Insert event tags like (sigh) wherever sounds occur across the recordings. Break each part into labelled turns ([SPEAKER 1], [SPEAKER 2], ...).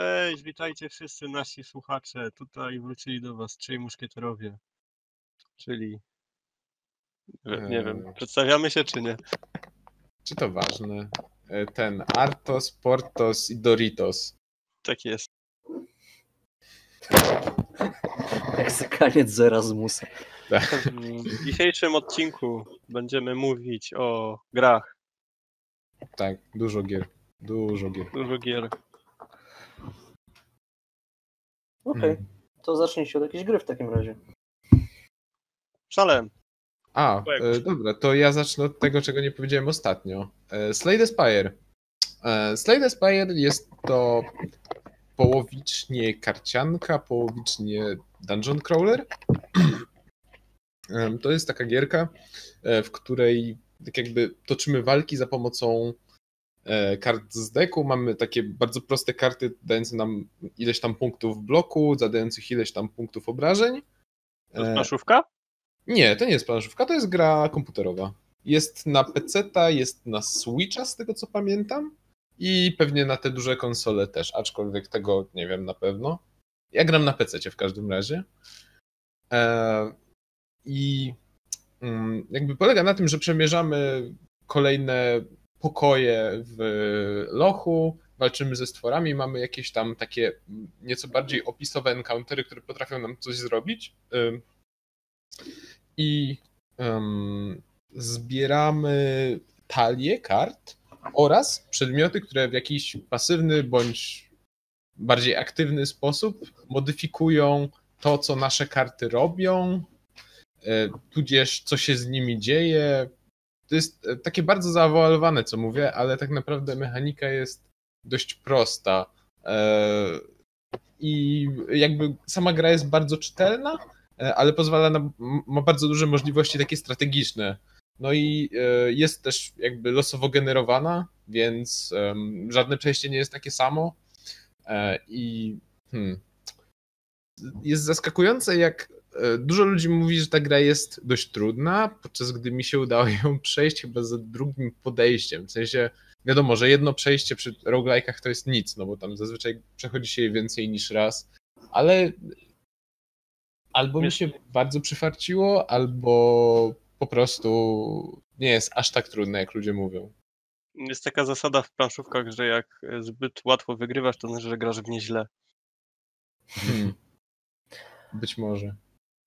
[SPEAKER 1] Cześć, witajcie wszyscy nasi słuchacze. Tutaj wrócili do was trzej muszkieterowie. Czyli. że- Nie wiem, (laughs) przedstawiamy się czy nie?
[SPEAKER 2] Czy to ważne? E, Ten Artos, Portos i Doritos.
[SPEAKER 1] Tak jest. (laughs)
[SPEAKER 3] Jak zakaniec z Erasmusa.
[SPEAKER 1] W dzisiejszym odcinku będziemy mówić o grach.
[SPEAKER 2] Tak, dużo gier. Dużo gier.
[SPEAKER 1] Dużo gier.
[SPEAKER 3] Okej,
[SPEAKER 2] Mm.
[SPEAKER 3] to zacznijcie od jakiejś gry w takim razie.
[SPEAKER 1] Szalem.
[SPEAKER 2] A, e, dobra, to ja zacznę od tego, czego nie powiedziałem ostatnio. E, Slay the Spire. E, Slay the Spire jest to połowicznie karcianka, połowicznie dungeon crawler. Em, To jest taka gierka, e, w której tak jakby toczymy walki za pomocą e, kart z deku. Mamy takie bardzo proste karty dające nam ileś tam punktów w bloku, zadających ileś tam punktów obrażeń.
[SPEAKER 1] To jest
[SPEAKER 2] E,
[SPEAKER 1] planszówka?
[SPEAKER 2] nie, to nie jest planszówka, to jest gra komputerowa. Jest na PC, jest na Switcha, z tego co pamiętam. I pewnie na te duże konsole też, aczkolwiek tego nie wiem na pewno. Ja gram na PC w każdym razie. E, I mm, jakby polega na tym, że przemierzamy kolejne pokoje w lochu, walczymy ze stworami, mamy jakieś tam takie nieco bardziej opisowe encountery, które potrafią nam coś zrobić. I em, zbieramy talie kart oraz przedmioty, które w jakiś pasywny bądź bardziej aktywny sposób modyfikują to, co nasze karty robią, e, tudzież co się z nimi dzieje. To jest e, takie bardzo zaawansowane, co mówię, ale tak naprawdę mechanika jest dość prosta. E, I jakby sama gra jest bardzo czytelna, e, ale pozwala na, ma bardzo duże możliwości takie strategiczne. No i jest też jakby losowo generowana, więc żadne przejście nie jest takie samo. I hmm, jest zaskakujące, jak dużo ludzi mówi, że ta gra jest dość trudna, podczas gdy mi się udało ją (laughs) przejść chyba za drugim podejściem. W sensie, wiadomo, że jedno przejście przy roguelike'ach to jest nic, no bo tam zazwyczaj przechodzi się je więcej niż raz, ale albo mi się bardzo przyfarciło, albo po prostu nie jest aż tak trudne, jak ludzie mówią.
[SPEAKER 1] Jest taka zasada w planszówkach, że jak zbyt łatwo wygrywasz, to znaczy, że grasz w nieźle.
[SPEAKER 2] Hmm. Być może.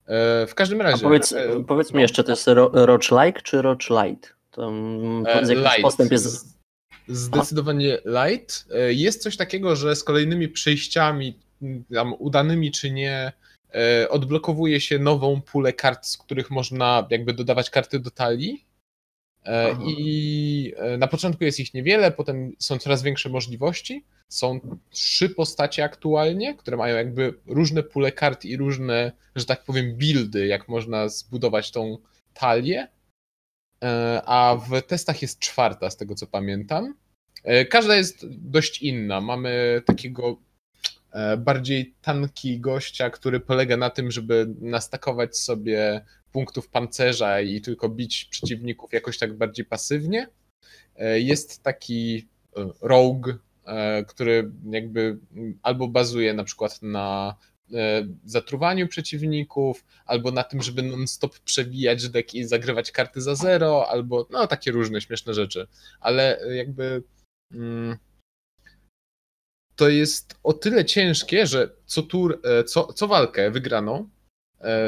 [SPEAKER 2] E, w każdym
[SPEAKER 3] A
[SPEAKER 2] razie.
[SPEAKER 3] powiedz,
[SPEAKER 2] e,
[SPEAKER 3] powiedz mi
[SPEAKER 2] no.
[SPEAKER 3] jeszcze, to jest ro, roach-like czy roach-light? To mm,
[SPEAKER 2] E,
[SPEAKER 3] jakiś
[SPEAKER 2] light.
[SPEAKER 3] postęp jest...
[SPEAKER 2] Zdecydowanie light. E, Jest coś takiego, że z kolejnymi przejściami, tam udanymi czy nie, odblokowuje się nową pulę kart, z których można jakby dodawać karty do talii. E,
[SPEAKER 3] Aha.
[SPEAKER 2] I e, na początku jest ich niewiele, potem są coraz większe możliwości. Są trzy postacie aktualnie, które mają jakby różne pule kart i różne, że tak powiem, buildy, jak można zbudować tą talię. E, a w testach jest czwarta, z tego co pamiętam. Każda jest dość inna. Mamy takiego bardziej tanki gościa, który polega na tym, żeby nastakować sobie punktów pancerza i tylko bić przeciwników jakoś tak bardziej pasywnie. E, Jest taki e, rogue, e, który jakby albo bazuje na przykład na zatruwaniu przeciwników, albo na tym, żeby non-stop przewijać deck i zagrywać karty za zero, albo no takie różne śmieszne rzeczy. Ale jakby mm, to jest o tyle ciężkie, że co tur, co, co walkę wygraną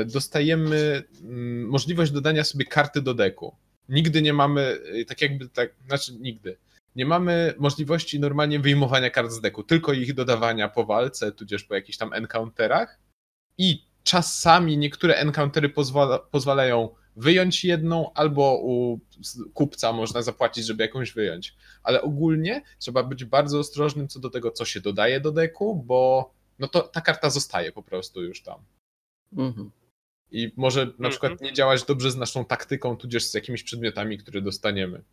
[SPEAKER 2] dostajemy mm, możliwość dodania sobie karty do deku. Nigdy nie mamy, e, tak jakby tak, znaczy nigdy. Nie mamy możliwości normalnie wyjmowania kart z deku, tylko ich dodawania po walce, tudzież po jakichś tam encounterach. I czasami niektóre encountery pozwala, pozwalają wyjąć jedną, albo u kupca można zapłacić, żeby jakąś wyjąć. Ale ogólnie trzeba być bardzo ostrożnym co do tego, co się dodaje do deku, bo no to ta karta zostaje po prostu już tam.
[SPEAKER 3] Mhm.
[SPEAKER 2] I może na
[SPEAKER 1] Mhm.
[SPEAKER 2] przykład nie działać dobrze z naszą taktyką, tudzież z jakimiś przedmiotami, które dostaniemy.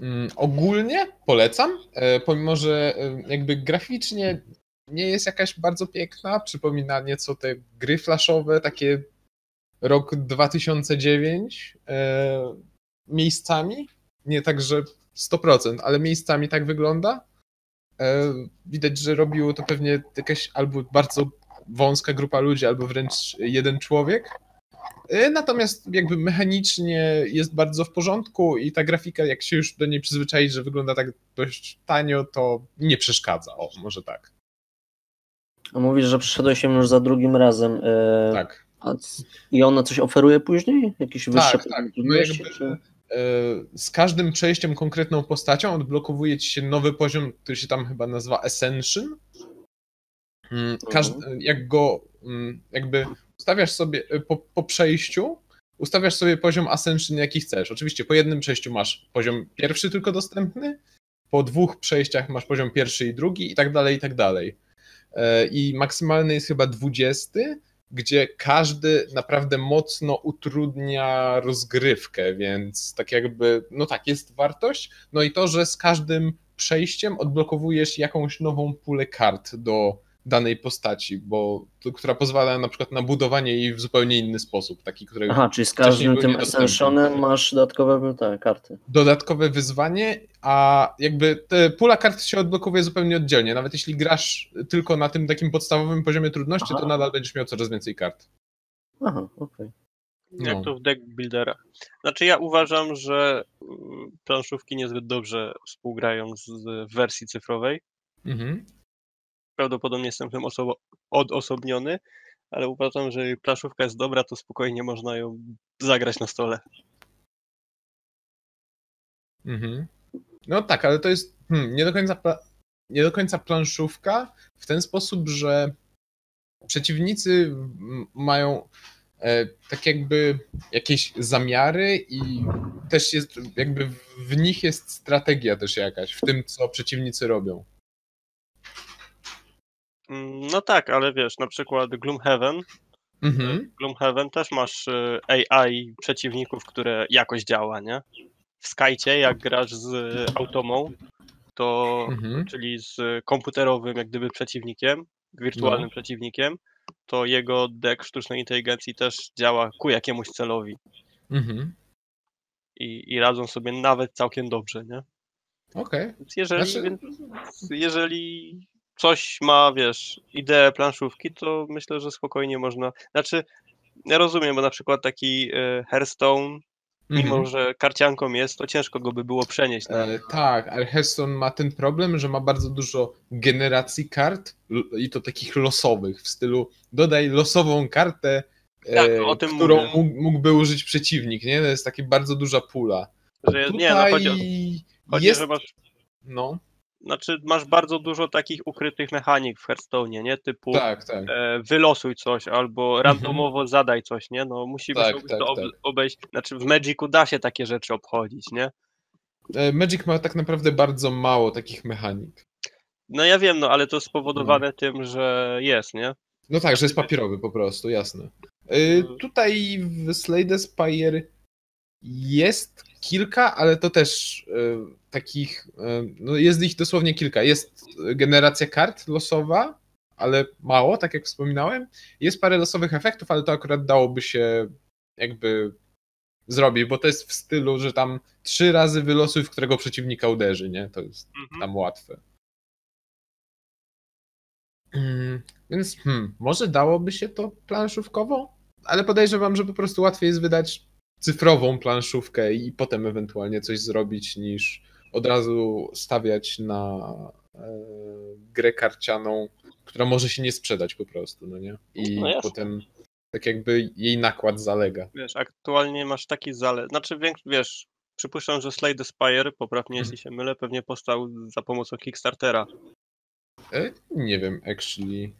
[SPEAKER 2] Mm, ogólnie polecam, e, pomimo że e, jakby graficznie nie jest jakaś bardzo piękna, przypomina nieco te gry flashowe, takie rok 2009 e, miejscami, nie tak, że 100%, ale miejscami tak wygląda. E, widać, że robił to pewnie jakaś albo bardzo wąska grupa ludzi, albo wręcz jeden człowiek. E, Natomiast jakby mechanicznie jest bardzo w porządku i ta grafika, jak się już do niej przyzwyczai, że wygląda tak dość tanio, to nie przeszkadza. O, może tak.
[SPEAKER 3] A mówisz, że przyszedłeś się już za drugim razem. e,
[SPEAKER 2] Tak.
[SPEAKER 3] I ona coś oferuje później? Jakieś wyższe
[SPEAKER 2] Tak, tak. No jakby,
[SPEAKER 3] czy-
[SPEAKER 2] z każdym przejściem konkretną postacią odblokowuje ci się nowy poziom, który się tam chyba nazywa Ascension. Mm, Każdy, jak go mm, jakby ustawiasz sobie e, po, po przejściu, ustawiasz sobie poziom Ascension jaki chcesz. Oczywiście po jednym przejściu masz poziom pierwszy tylko dostępny, po dwóch przejściach masz poziom pierwszy i drugi i tak dalej, i tak dalej. E, I maksymalny jest chyba 20, gdzie każdy naprawdę mocno utrudnia rozgrywkę, więc tak jakby, no tak, jest wartość. No i to, że z każdym przejściem odblokowujesz jakąś nową pulę kart do danej postaci, bo która pozwala na przykład na budowanie jej w zupełnie inny sposób, taki, który
[SPEAKER 3] Aha, czyli z każdym tym. Ascensionem masz dodatkowe te karty.
[SPEAKER 2] dodatkowe wyzwanie, a jakby te pula kart się odblokowuje zupełnie oddzielnie. Nawet jeśli grasz tylko na tym takim podstawowym poziomie trudności, to
[SPEAKER 3] Aha.
[SPEAKER 2] nadal będziesz miał coraz więcej kart.
[SPEAKER 3] Aha, okej.
[SPEAKER 1] Jak
[SPEAKER 2] No.
[SPEAKER 1] to w deck builderach. Znaczy ja uważam, że mm, planszówki niezbyt dobrze współgrają z z wersji cyfrowej.
[SPEAKER 2] Mhm.
[SPEAKER 1] Prawdopodobnie jestem tym osobo- odosobniony, ale uważam, że jeżeli planszówka jest dobra, to spokojnie można ją zagrać na stole.
[SPEAKER 2] Mhm. No tak, ale to jest hmm, nie, do końca nie do końca planszówka w ten sposób, że przeciwnicy mają e, tak jakby jakieś zamiary i też jest jakby w nich jest strategia też jakaś w tym, co przeciwnicy robią.
[SPEAKER 1] Mm, No tak, ale wiesz, na przykład Gloomhaven.
[SPEAKER 2] Mhm.
[SPEAKER 1] Gloomhaven też masz y, AI przeciwników, które jakoś działa, nie? W Skycie, jak grasz z automą, to
[SPEAKER 2] Mhm.
[SPEAKER 1] czyli z komputerowym jak gdyby przeciwnikiem, wirtualnym
[SPEAKER 2] No.
[SPEAKER 1] przeciwnikiem, to jego deck sztucznej inteligencji też działa ku jakiemuś celowi
[SPEAKER 2] Mhm.
[SPEAKER 1] i, i radzą sobie nawet całkiem dobrze, nie?
[SPEAKER 2] Okej.
[SPEAKER 1] Więc jeżeli,
[SPEAKER 2] Znaczy-
[SPEAKER 1] więc jeżeli coś ma, wiesz, ideę planszówki, to myślę, że spokojnie można. Znaczy, ja rozumiem, bo na przykład taki e, Hearthstone, mimo
[SPEAKER 2] Mhm.
[SPEAKER 1] że karcianką jest, to ciężko go by było przenieść na.
[SPEAKER 2] E, tak, ale Hearthstone ma ten problem, że ma bardzo dużo generacji kart i to takich losowych, w stylu dodaj losową kartę, e,
[SPEAKER 1] Tak,
[SPEAKER 2] którą
[SPEAKER 1] mówię.
[SPEAKER 2] mógłby użyć przeciwnik, nie? To jest taka bardzo duża pula.
[SPEAKER 1] Że, nie, no chodzi, o- chodzi
[SPEAKER 2] jest...
[SPEAKER 1] że masz.
[SPEAKER 2] No,
[SPEAKER 1] Znaczy, masz bardzo dużo takich ukrytych mechanik w Hearthstone, nie? Typu
[SPEAKER 2] tak, tak.
[SPEAKER 1] e, wylosuj coś albo randomowo zadaj coś, nie? No musimy
[SPEAKER 2] Tak,
[SPEAKER 1] sobie
[SPEAKER 2] tak,
[SPEAKER 1] to ob-
[SPEAKER 2] tak.
[SPEAKER 1] obejść. Znaczy, w Magicu da się takie rzeczy obchodzić, nie?
[SPEAKER 2] E, Magic ma tak naprawdę bardzo mało takich mechanik.
[SPEAKER 1] No ja wiem, no ale to spowodowane
[SPEAKER 2] Mm.
[SPEAKER 1] tym, że jest, nie?
[SPEAKER 2] No tak, że jest papierowy po prostu, jasne. E,
[SPEAKER 1] Mhm.
[SPEAKER 2] Tutaj w Slade Spire jest kilka, ale to też e, takich, e, no jest ich dosłownie kilka. Jest generacja kart losowa, ale mało, tak jak wspominałem. Jest parę losowych efektów, ale to akurat dałoby się jakby zrobić, bo to jest w stylu, że tam trzy razy wylosuj, w którego przeciwnika uderzy, nie? To jest
[SPEAKER 1] Mhm.
[SPEAKER 2] tam łatwe. Mm, Więc hmm, może dałoby się to planszówkowo, ale podejrzewam, że po prostu łatwiej jest wydać cyfrową planszówkę i potem ewentualnie coś zrobić, niż od razu stawiać na e, grę karcianą, która może się nie sprzedać po prostu, no nie? I
[SPEAKER 1] No
[SPEAKER 2] potem tak jakby jej nakład zalega.
[SPEAKER 1] Wiesz, aktualnie masz taki zalet. Znaczy, wiesz, przypuszczam, że Slay the Spire, poprawnie
[SPEAKER 2] Mhm.
[SPEAKER 1] jeśli się mylę, pewnie powstał za pomocą Kickstartera.
[SPEAKER 2] E, nie wiem, actually.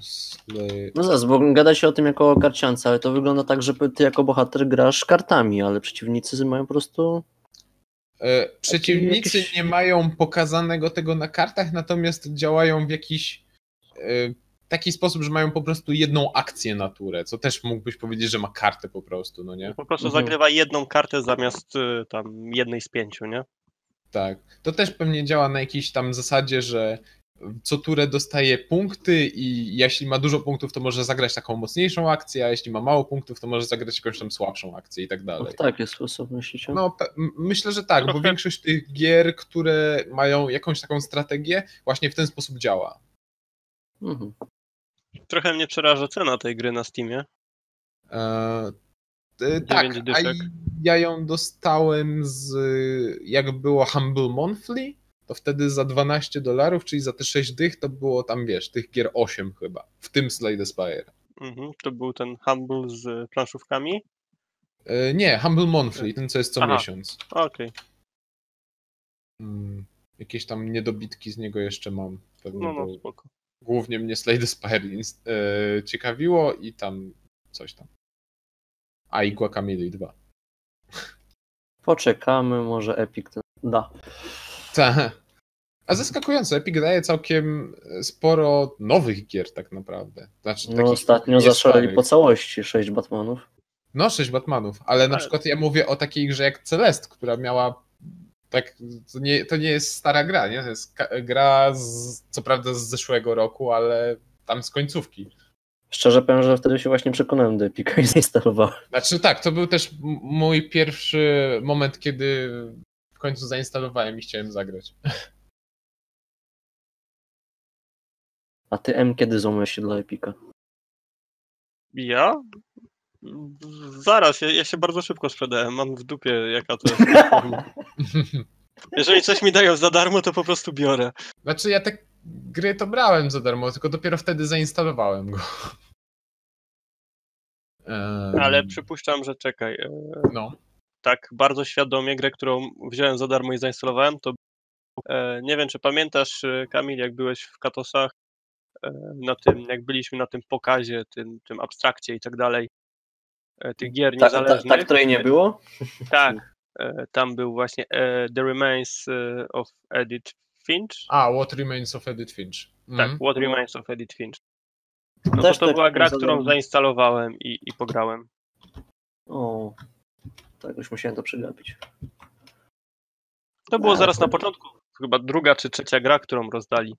[SPEAKER 2] Slay-
[SPEAKER 3] No zaraz, bo gada się o tym jako o karciance, ale to wygląda tak, że ty jako bohater grasz kartami, ale przeciwnicy mają po prostu...
[SPEAKER 2] E, Przeciwnicy
[SPEAKER 3] jakieś-
[SPEAKER 2] nie mają pokazanego tego na kartach, natomiast działają w jakiś e, taki sposób, że mają po prostu jedną akcję na turę, co też mógłbyś powiedzieć, że ma kartę po prostu, no nie?
[SPEAKER 1] Po prostu
[SPEAKER 3] Mhm.
[SPEAKER 1] zagrywa jedną kartę zamiast y, tam jednej z pięciu, nie?
[SPEAKER 2] Tak. To też pewnie działa na jakiejś tam zasadzie, że co turę dostaje punkty i jeśli ma dużo punktów, to może zagrać taką mocniejszą akcję, a jeśli ma mało punktów, to może zagrać jakąś tam słabszą akcję i tak
[SPEAKER 3] W
[SPEAKER 2] dalej.
[SPEAKER 3] taki sposób myślicie?
[SPEAKER 2] No, myślę, że tak, bo większość tych gier, które mają jakąś taką strategię, właśnie w ten sposób działa.
[SPEAKER 3] Mhm.
[SPEAKER 1] Trochę mnie przeraża cena tej gry na Steamie.
[SPEAKER 2] E, e, tak, a ja ją dostałem z, jak było Humble Monthly, to wtedy za 12 dolarów, czyli za te 6 dych, to było tam, wiesz, tych gier 8 chyba, w tym Slay the Spire.
[SPEAKER 1] Mhm. To był ten Humble z planszówkami.
[SPEAKER 2] E, Nie, Humble Monthly, ten co jest co
[SPEAKER 1] Aha.
[SPEAKER 2] miesiąc.
[SPEAKER 1] Okej,
[SPEAKER 2] Mm, Jakieś tam niedobitki z niego jeszcze mam. Pewnie,
[SPEAKER 1] no no, spoko.
[SPEAKER 2] głównie mnie Slay the Spire e, ciekawiło i tam coś tam. A i Guacamole 2.
[SPEAKER 3] Poczekamy, może Epic to da.
[SPEAKER 2] Ta. A zaskakująco, Epic daje całkiem sporo nowych gier tak naprawdę. Znaczy,
[SPEAKER 3] No ostatnio zaszaleli po całości sześć Batmanów.
[SPEAKER 2] No, sześć Batmanów, ale na
[SPEAKER 1] Ale-
[SPEAKER 2] przykład ja mówię o takiej grze jak Celest, która miała tak, to nie, to nie jest stara gra, nie? To jest gra z, co prawda z zeszłego roku, ale tam z końcówki.
[SPEAKER 3] Szczerze powiem, że wtedy się właśnie przekonałem do Epica i (laughs) zainstalowałem.
[SPEAKER 2] Znaczy tak, to był też mój pierwszy moment, kiedy w końcu zainstalowałem i chciałem zagrać.
[SPEAKER 3] A ty M kiedy złamałeś się dla Epica?
[SPEAKER 1] Ja? Zaraz, ja, ja się bardzo szybko sprzedałem. Mam w dupie jaka to jest (laughs) platforma. Jeżeli coś mi dają za darmo, to po prostu biorę.
[SPEAKER 2] Znaczy ja te gry to brałem za darmo, tylko dopiero wtedy zainstalowałem go.
[SPEAKER 1] Ale przypuszczam, że czekaj. e,
[SPEAKER 2] No.
[SPEAKER 1] Tak bardzo świadomie grę, którą wziąłem za darmo i zainstalowałem, to e, nie wiem, czy pamiętasz, e, Kamil, jak byłeś w Katosach, e, na tym, jak byliśmy na tym pokazie, tym, tym abstrakcie i tak dalej, tych gier
[SPEAKER 3] Ta,
[SPEAKER 1] niezależnych.
[SPEAKER 3] ta, której nie było? (laughs)
[SPEAKER 1] Tak, tam był właśnie The Remains of Edith Finch.
[SPEAKER 2] A, What Remains of Edith Finch.
[SPEAKER 1] Tak,
[SPEAKER 2] Mhm.
[SPEAKER 1] What Remains of Edith Finch. No to, to
[SPEAKER 3] tak
[SPEAKER 1] była gra, którą zainstalowałem i, i pograłem.
[SPEAKER 3] O, tak już musiałem to przegapić.
[SPEAKER 1] To było
[SPEAKER 3] A,
[SPEAKER 1] zaraz na
[SPEAKER 3] to-
[SPEAKER 1] początku, chyba druga czy trzecia gra, którą rozdali.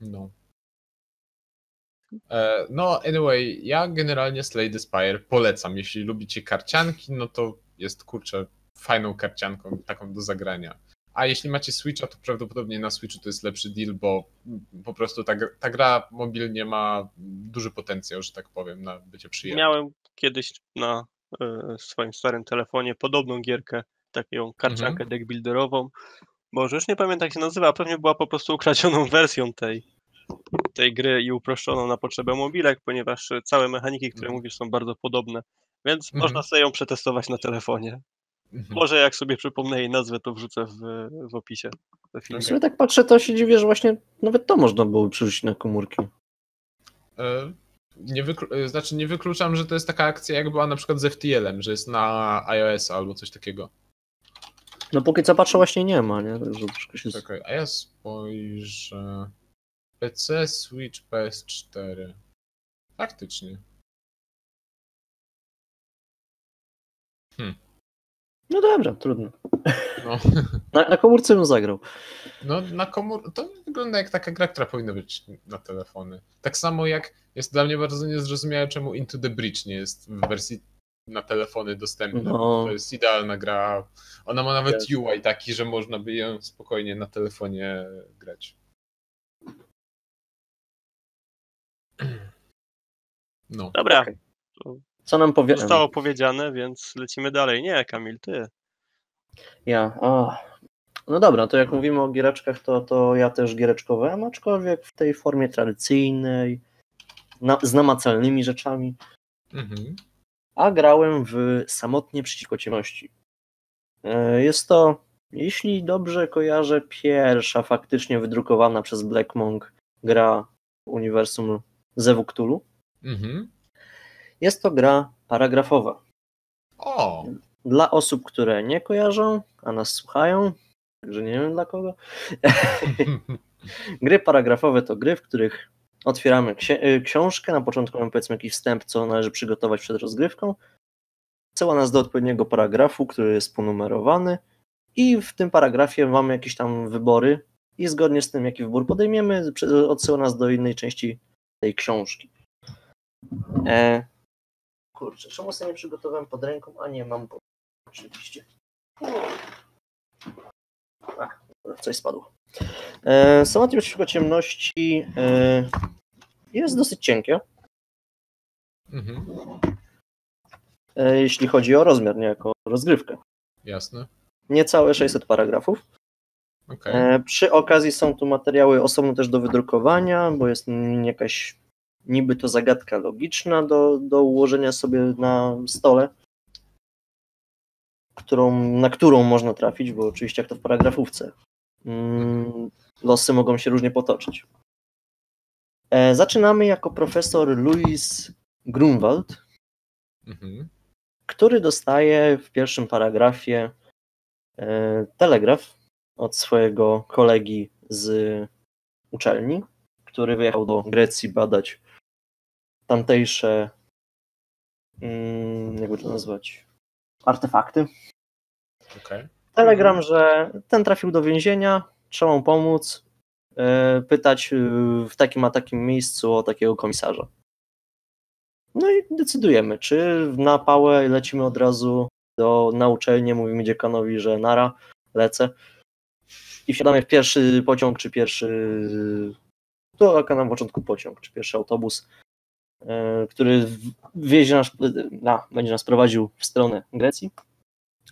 [SPEAKER 2] No. E, No, anyway, ja generalnie Slay the Spire polecam. Jeśli lubicie karcianki, no to jest kurczę fajną karcianką, taką do zagrania. A jeśli macie Switcha, to prawdopodobnie na Switchu to jest lepszy deal, bo po prostu ta, ta gra mobilnie ma duży potencjał, że tak powiem, na bycie przyjemną.
[SPEAKER 1] Miałem kiedyś na e, swoim starym telefonie podobną gierkę, taką karciankę deckbuilderową. Może już nie pamiętam jak się nazywa, pewnie była po prostu ukradzioną (laughs) wersją tej, tej gry i uproszczoną na potrzebę mobilek, ponieważ całe mechaniki, które
[SPEAKER 2] Mhm.
[SPEAKER 1] mówisz, są bardzo podobne. Więc
[SPEAKER 2] Mhm.
[SPEAKER 1] można sobie ją przetestować na telefonie.
[SPEAKER 2] Mhm.
[SPEAKER 1] Może jak sobie przypomnę jej nazwę, to wrzucę w, w opisie filmu.
[SPEAKER 3] W sumie tak patrzę, to się dziwię, że właśnie nawet to można było przerzucić na komórki.
[SPEAKER 2] E, Nie wyklu- e, znaczy nie wykluczam, że to jest taka akcja, jak była na przykład z FTL-em, że jest na iOS albo coś takiego.
[SPEAKER 3] No póki co patrzę, właśnie nie ma, nie? Także troszkę się...
[SPEAKER 2] Czekaj, a ja spojrzę. PC, Switch, PS4. Faktycznie.
[SPEAKER 3] No dobra, trudno.
[SPEAKER 2] No,
[SPEAKER 3] Na, na komórce bym zagrał.
[SPEAKER 2] no na komór... To wygląda jak taka gra, która powinna być na telefony. Tak samo jak jest dla mnie bardzo niezrozumiałe, czemu Into the Bridge nie jest w wersji na telefony dostępna.
[SPEAKER 3] No.
[SPEAKER 2] To jest idealna gra. Ona ma nawet
[SPEAKER 3] Jest.
[SPEAKER 2] UI taki, że można by ją spokojnie na telefonie grać. (clears throat) No.
[SPEAKER 1] Dobra,
[SPEAKER 3] Okej. Co nam powie...
[SPEAKER 1] zostało powiedziane, więc lecimy dalej. Nie, Kamil, ty.
[SPEAKER 3] Ja, a. No dobra, to jak mówimy o giereczkach, to, to ja też giereczkowałem, aczkolwiek w tej formie tradycyjnej, na, z namacalnymi rzeczami,
[SPEAKER 2] Mhm.
[SPEAKER 3] a grałem w Samotnie przeciwko ciemności. E, Jest to, jeśli dobrze kojarzę, pierwsza faktycznie wydrukowana przez Black Monk gra w uniwersum Zewu Cthulhu.
[SPEAKER 2] Mhm.
[SPEAKER 3] Jest to gra paragrafowa.
[SPEAKER 2] O!
[SPEAKER 3] Dla osób, które nie kojarzą, a nas słuchają, także nie wiem dla kogo, (laughs) Gry paragrafowe to gry, w których otwieramy ksi- y, książkę, na początku mamy powiedzmy jakiś wstęp, co należy przygotować przed rozgrywką. Cała nas do odpowiedniego paragrafu, który jest ponumerowany i w tym paragrafie mamy jakieś tam wybory, i zgodnie z tym, jaki wybór podejmiemy, odsyła nas do innej części tej książki. E... Kurczę, czemu sobie nie przygotowałem pod ręką, a nie mam, oczywiście. Ach, coś spadło. E, Samotnie przeciwko ciemności e, jest dosyć cienkie. Mhm. E, jeśli chodzi o rozmiar, nie jako rozgrywkę.
[SPEAKER 2] Jasne.
[SPEAKER 3] Niecałe 600 paragrafów. Okay. E, przy okazji są tu materiały osobno też do wydrukowania, bo jest jakaś niby to zagadka logiczna do, do ułożenia sobie na stole którą, na którą można trafić, bo oczywiście jak to w paragrafówce, mm, losy mogą się różnie potoczyć. E, zaczynamy jako profesor Louis Grunwald, mhm. który dostaje w pierwszym paragrafie e, telegraf od swojego kolegi z uczelni, który wyjechał do Grecji badać tamtejsze, mm, jakby to nazwać, artefakty. Okay. Telegram, że ten trafił do więzienia, trzeba mu pomóc, yy, pytać yy, w takim a takim miejscu o takiego komisarza. No i decydujemy, czy na pałę lecimy od razu do, na uczelnię, mówimy dziekanowi, że nara, lecę i wsiadamy w pierwszy pociąg, czy pierwszy, to na początku pociąg, czy pierwszy autobus, który wiezie nas, na, będzie nas prowadził w stronę Grecji.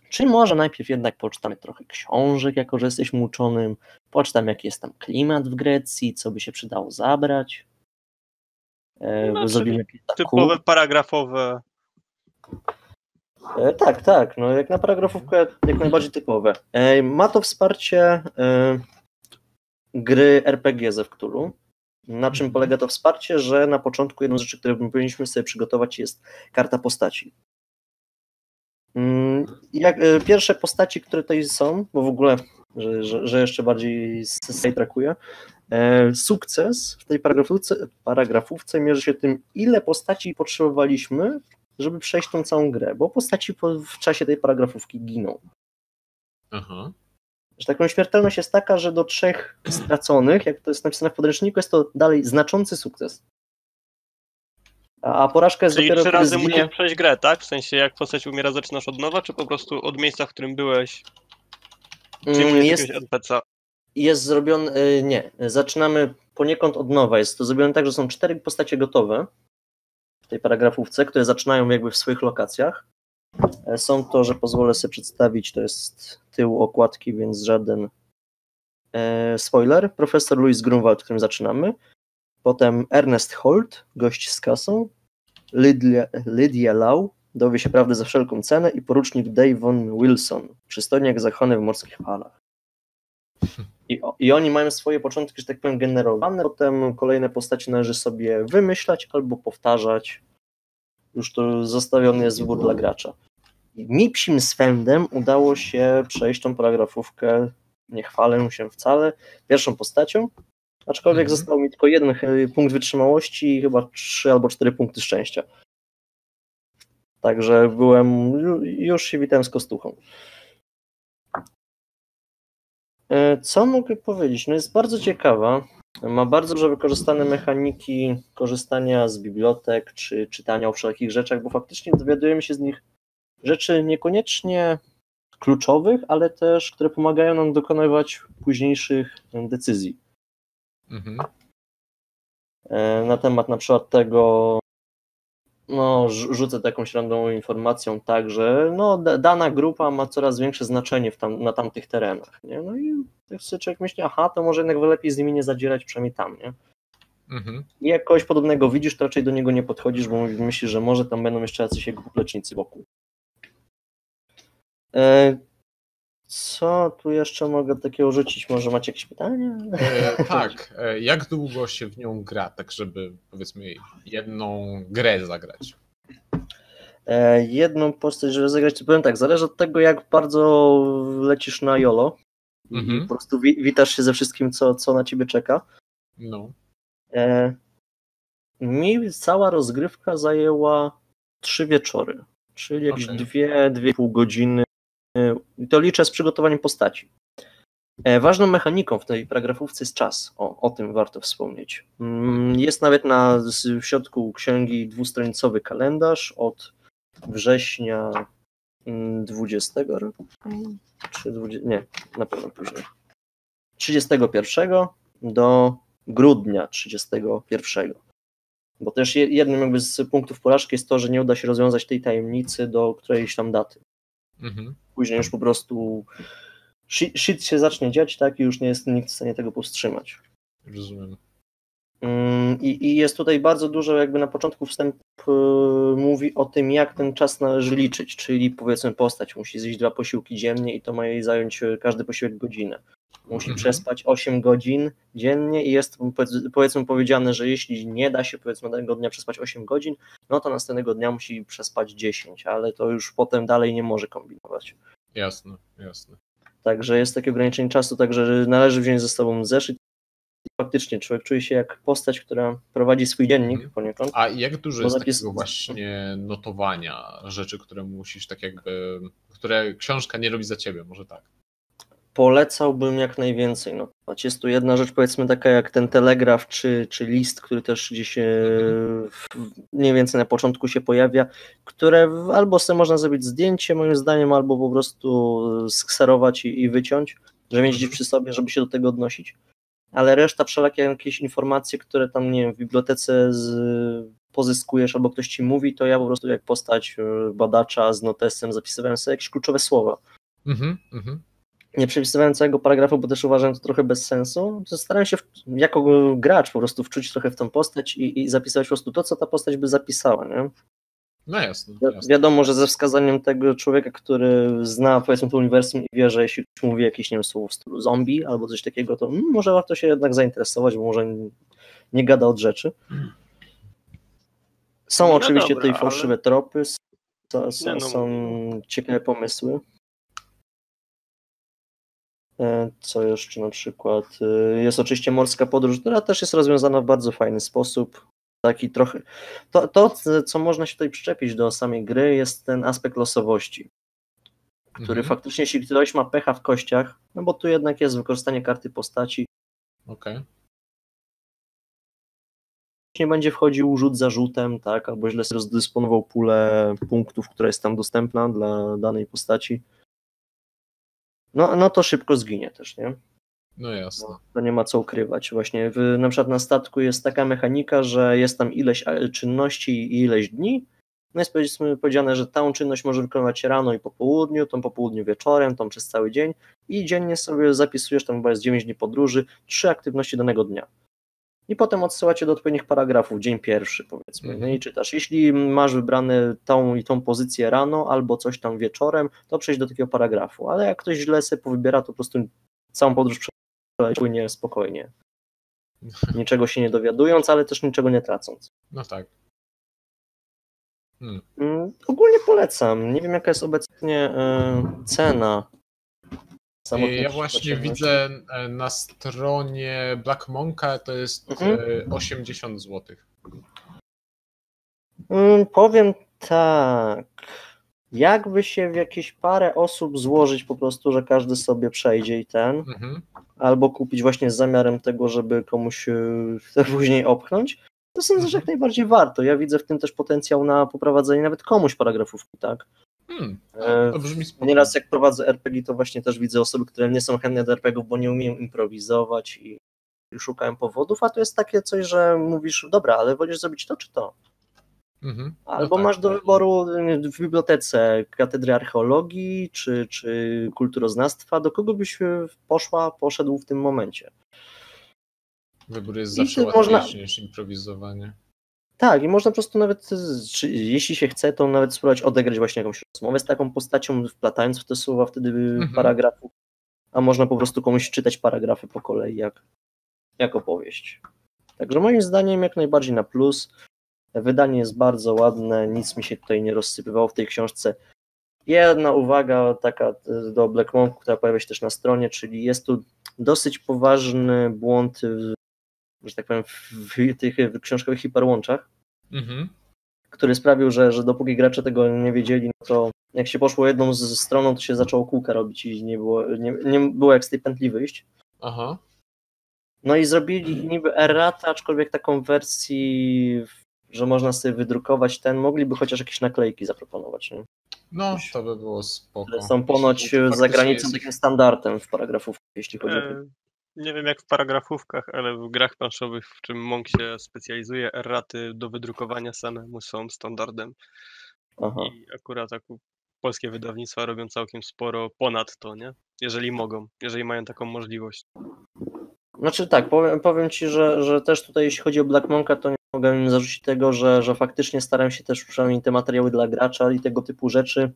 [SPEAKER 3] Czy może najpierw jednak poczytamy trochę książek, jako że jesteśmy uczonym, poczytam jaki jest tam klimat w Grecji, co by się przydało zabrać.
[SPEAKER 1] E, no, Zrobimy typowe paragrafowe.
[SPEAKER 3] E, tak, tak, no jak na paragrafówkę jak najbardziej typowe. E, ma to wsparcie e, gry RPG ze Wktulu. Na czym mhm. polega to wsparcie? Że na początku jedną z rzeczy, które powinniśmy sobie przygotować jest karta postaci. Mm, jak, e, pierwsze postaci, które tutaj są, bo w ogóle, że, że, że jeszcze bardziej sidetrackuję, e, sukces w tej paragrafówce, paragrafówce mierzy się tym, ile postaci potrzebowaliśmy, żeby przejść tą całą grę, bo postaci po, w czasie tej paragrafówki giną. Aha. Że taką śmiertelność jest taka, że do trzech straconych, jak to jest napisane w podręczniku, jest to dalej znaczący sukces. A porażka jest
[SPEAKER 1] Czyli
[SPEAKER 3] dopiero
[SPEAKER 1] trzy razy zginie... musisz przejść grę, tak? W sensie jak postać umiera, zaczynasz od nowa, czy po prostu od miejsca, w którym byłeś? Czy mm, jest, NPC?
[SPEAKER 3] Jest zrobiony, y, nie, zaczynamy poniekąd od nowa. Jest to zrobione tak, że są cztery postacie gotowe w tej paragrafówce, które zaczynają jakby w swoich lokacjach. E, są to, że pozwolę sobie przedstawić, to jest tył okładki, więc żaden e, spoiler. Profesor Louis Grunwald, którym zaczynamy. Potem Ernest Holt, gość z kasą, Lydia, Lydia Lau, dowie się prawdy za wszelką cenę i porucznik Davon Wilson, przystojniak zachowany w morskich falach. I, I oni mają swoje początki, że tak powiem, generowane, potem kolejne postacie należy sobie wymyślać albo powtarzać. Już to zostawiony jest wybór dla gracza. Mi psim swędem udało się przejść tą paragrafówkę, nie chwalę się wcale, pierwszą postacią, Aczkolwiek mhm. został mi tylko jeden punkt wytrzymałości i chyba trzy albo cztery punkty szczęścia. Także byłem, już się witałem z kostuchą. E, co mogę powiedzieć? No jest bardzo ciekawa. Ma bardzo dobrze wykorzystane mechaniki korzystania z bibliotek czy czytania o wszelkich rzeczach, bo faktycznie dowiadujemy się z nich rzeczy niekoniecznie kluczowych, ale też, które pomagają nam dokonywać późniejszych decyzji. Mhm. E, na temat na przykład tego, no, rzucę jakąś randomową informacją, tak, że no, dana grupa ma coraz większe znaczenie tam, na tamtych terenach. Nie? No i człowiek myśli, aha, to może jednak lepiej z nimi nie zadzierać, przynajmniej tam. Nie? Mhm. I jak kogoś podobnego widzisz, to raczej do niego nie podchodzisz, bo myślisz, że może tam będą jeszcze jacyś jego poplecznicy wokół. Co tu jeszcze mogę takiego rzucić? Może macie jakieś pytania?
[SPEAKER 2] E, tak. E, jak długo się w nią gra, tak żeby powiedzmy jedną grę zagrać?
[SPEAKER 3] E, jedną postać, żeby zagrać, to powiem tak, zależy od tego, jak bardzo lecisz na YOLO mhm. po prostu wi witasz się ze wszystkim, co, co na ciebie czeka. No. E, mi cała rozgrywka zajęła trzy wieczory, czyli jakieś okay. dwie, dwie pół godziny to liczę z przygotowaniem postaci. E, Ważną mechaniką w tej paragrafówce jest czas. O, o tym warto wspomnieć. Mm, Jest nawet na w środku księgi dwustronicowy kalendarz od września mm, 20 roku. Czy 20, nie, na pewno później. 31 do grudnia 31. Bo też je- jednym jakby z punktów porażki jest to, że nie uda się rozwiązać tej tajemnicy do którejś tam daty
[SPEAKER 2] Mhm.
[SPEAKER 3] później już po prostu shit, shit się zacznie dziać, tak, i już nie jest nikt w stanie tego powstrzymać.
[SPEAKER 2] Rozumiem.
[SPEAKER 3] Mm, I, I jest tutaj bardzo dużo, jakby na początku wstęp e, mówi o tym, jak ten czas należy liczyć, czyli powiedzmy postać musi zjeść dwa posiłki dziennie i to ma jej zająć e, każdy posiłek godzinę. Musi
[SPEAKER 2] Mhm.
[SPEAKER 3] przespać 8 godzin dziennie i jest powiedz- powiedzmy powiedziane, że jeśli nie da się powiedzmy danego dnia przespać 8 godzin, no to następnego dnia musi przespać 10, ale to już potem dalej nie może kombinować.
[SPEAKER 2] Jasne, jasne.
[SPEAKER 3] Także jest takie ograniczenie czasu, także należy wziąć ze sobą zeszyt. Faktycznie człowiek czuje się jak postać, która prowadzi swój dziennik
[SPEAKER 2] Mhm.
[SPEAKER 3] poniekąd.
[SPEAKER 2] A jak dużo jest
[SPEAKER 3] zapis-
[SPEAKER 2] takiego właśnie notowania rzeczy, które musisz tak jakby, które książka nie robi za ciebie, może tak.
[SPEAKER 3] Polecałbym jak najwięcej notować. Jest tu jedna rzecz, powiedzmy taka jak ten telegraf czy, czy list, który też gdzieś w, mniej więcej na początku się pojawia, które albo sobie można zrobić zdjęcie moim zdaniem, albo po prostu skserować i, i wyciąć, żeby mieć gdzieś
[SPEAKER 2] Mhm.
[SPEAKER 3] przy sobie, żeby się do tego odnosić. Ale reszta wszelakie jakieś informacje, które tam, nie wiem, w bibliotece z, pozyskujesz albo ktoś ci mówi, to ja po prostu jak postać e, badacza z notesem zapisywałem sobie jakieś kluczowe słowa
[SPEAKER 2] Mhm, mhm.
[SPEAKER 3] Nie przepisywałem całego paragrafu, bo też uważam to trochę bez sensu. To Staram się w, jako gracz po prostu wczuć trochę w tą postać i, i zapisać po prostu to, co ta postać by zapisała. Nie?
[SPEAKER 2] No jasne, jasne.
[SPEAKER 3] Wiadomo, że ze wskazaniem tego człowieka, który zna powiedzmy to uniwersum i wie, że jeśli ktoś mówi jakieś nie wiem, słowo w stylu zombie albo coś takiego, to mm, może warto się jednak zainteresować, bo może nie, nie gada od rzeczy. Są
[SPEAKER 1] No
[SPEAKER 3] oczywiście
[SPEAKER 1] dobra,
[SPEAKER 3] tutaj
[SPEAKER 1] ale-
[SPEAKER 3] fałszywe tropy, są, są,
[SPEAKER 1] no.
[SPEAKER 3] są ciekawe pomysły. E, Co jeszcze na przykład? E, Jest oczywiście morska podróż, która też jest rozwiązana w bardzo fajny sposób. Taki trochę. To, to, co można się tutaj przyczepić do samej gry, jest ten aspekt losowości, który
[SPEAKER 2] Mhm,
[SPEAKER 3] faktycznie, jeśli ktoś ma pecha w kościach, no bo tu jednak jest wykorzystanie karty postaci,
[SPEAKER 2] Okej.
[SPEAKER 3] nie będzie wchodził rzut za rzutem, tak, albo źle rozdysponował pulę punktów, która jest tam dostępna dla danej postaci. No, no to szybko zginie też, nie?
[SPEAKER 2] No jasne.
[SPEAKER 3] No, to nie ma co ukrywać. Właśnie w, na przykład na statku jest taka mechanika, że jest tam ileś e, czynności i ileś dni. No jest powiedzmy powiedziane, że tą czynność może wykonywać rano i po południu, tą po południu wieczorem, tą przez cały dzień i dziennie sobie zapisujesz, tam chyba jest 9 dni podróży, trzy aktywności danego dnia. I potem odsyłacie do odpowiednich paragrafów, dzień pierwszy powiedzmy,
[SPEAKER 2] Mhm.
[SPEAKER 3] no i czytasz. Jeśli masz wybrane tą i tą pozycję rano albo coś tam wieczorem, to przejdź do takiego paragrafu, ale jak ktoś źle sobie powybiera, to po prostu całą podróż płynie spokojnie. Niczego się nie dowiadując, ale też niczego nie tracąc.
[SPEAKER 2] No tak. Hmm.
[SPEAKER 3] Mm, Ogólnie polecam. Nie wiem, jaka jest obecnie e, cena. Samotnej
[SPEAKER 2] Ja właśnie widzę e, na stronie Black Monka to jest
[SPEAKER 3] Mhm.
[SPEAKER 2] e, 80 zł.
[SPEAKER 3] Mm, Powiem tak. Jakby się w jakieś parę osób złożyć po prostu, że każdy sobie przejdzie i ten,
[SPEAKER 2] Mhm.
[SPEAKER 3] albo kupić właśnie z zamiarem tego, żeby komuś e, to później opchnąć, to sądzę, że jak najbardziej warto. Ja widzę w tym też potencjał na poprowadzenie nawet komuś paragrafówki, tak?
[SPEAKER 2] Hmm.
[SPEAKER 3] E,
[SPEAKER 2] To brzmi spoko.
[SPEAKER 3] Nieraz jak prowadzę RPG, to właśnie też widzę osoby, które nie są chętne do RPG-ów, bo nie umieją improwizować i szukają powodów, a to jest takie coś, że mówisz, dobra, ale wolisz zrobić to czy to?
[SPEAKER 2] Mhm. No
[SPEAKER 3] Albo
[SPEAKER 2] tak,
[SPEAKER 3] masz do
[SPEAKER 2] tak.
[SPEAKER 3] wyboru w bibliotece katedry archeologii czy, czy kulturoznawstwa, do kogo byś y, poszła, poszedł w tym momencie.
[SPEAKER 2] Wybór jest
[SPEAKER 3] I
[SPEAKER 2] zawsze
[SPEAKER 3] tu można-
[SPEAKER 2] łatwiejszy niż improwizowanie.
[SPEAKER 3] Tak, i można po prostu nawet, jeśli się chce, to nawet spróbować odegrać właśnie jakąś rozmowę z taką postacią, wplatając w te słowa wtedy
[SPEAKER 2] Mhm.
[SPEAKER 3] paragrafu, a można po prostu komuś czytać paragrafy po kolei jak, jak opowieść. Także moim zdaniem jak najbardziej na plus. Wydanie jest bardzo ładne, nic mi się tutaj nie rozsypywało w tej książce. Jedna uwaga taka y, do Black Monk, która pojawia się też na stronie, czyli jest tu dosyć poważny błąd, że tak powiem, w tych książkowych hiperłączach.
[SPEAKER 2] Mhm.
[SPEAKER 3] który sprawił, że, że dopóki gracze tego nie wiedzieli, no to jak się poszło jedną z stroną, to się zaczęło kółka robić i nie było, nie, nie było jak z tej pętli wyjść.
[SPEAKER 2] Aha.
[SPEAKER 3] No i zrobili niby errata, aczkolwiek taką wersji, że można sobie wydrukować ten, mogliby chociaż jakieś naklejki zaproponować. Nie?
[SPEAKER 2] No, to by było spoko.
[SPEAKER 3] Są ponoć za granicą
[SPEAKER 2] jest-
[SPEAKER 3] takim standardem w paragrafów, jeśli chodzi o
[SPEAKER 1] E, nie wiem jak w paragrafówkach, ale w grach planszowych, w czym Monk się specjalizuje, erraty do wydrukowania samemu są standardem.
[SPEAKER 3] Aha.
[SPEAKER 1] I akurat tak polskie wydawnictwa robią całkiem sporo ponad to, nie? Jeżeli mogą, jeżeli mają taką możliwość.
[SPEAKER 3] Znaczy tak, powiem, powiem Ci, że, że też tutaj jeśli chodzi o Black Monka, to nie mogę im zarzucić tego, że, że faktycznie staram się też przynajmniej te materiały dla gracza i tego typu rzeczy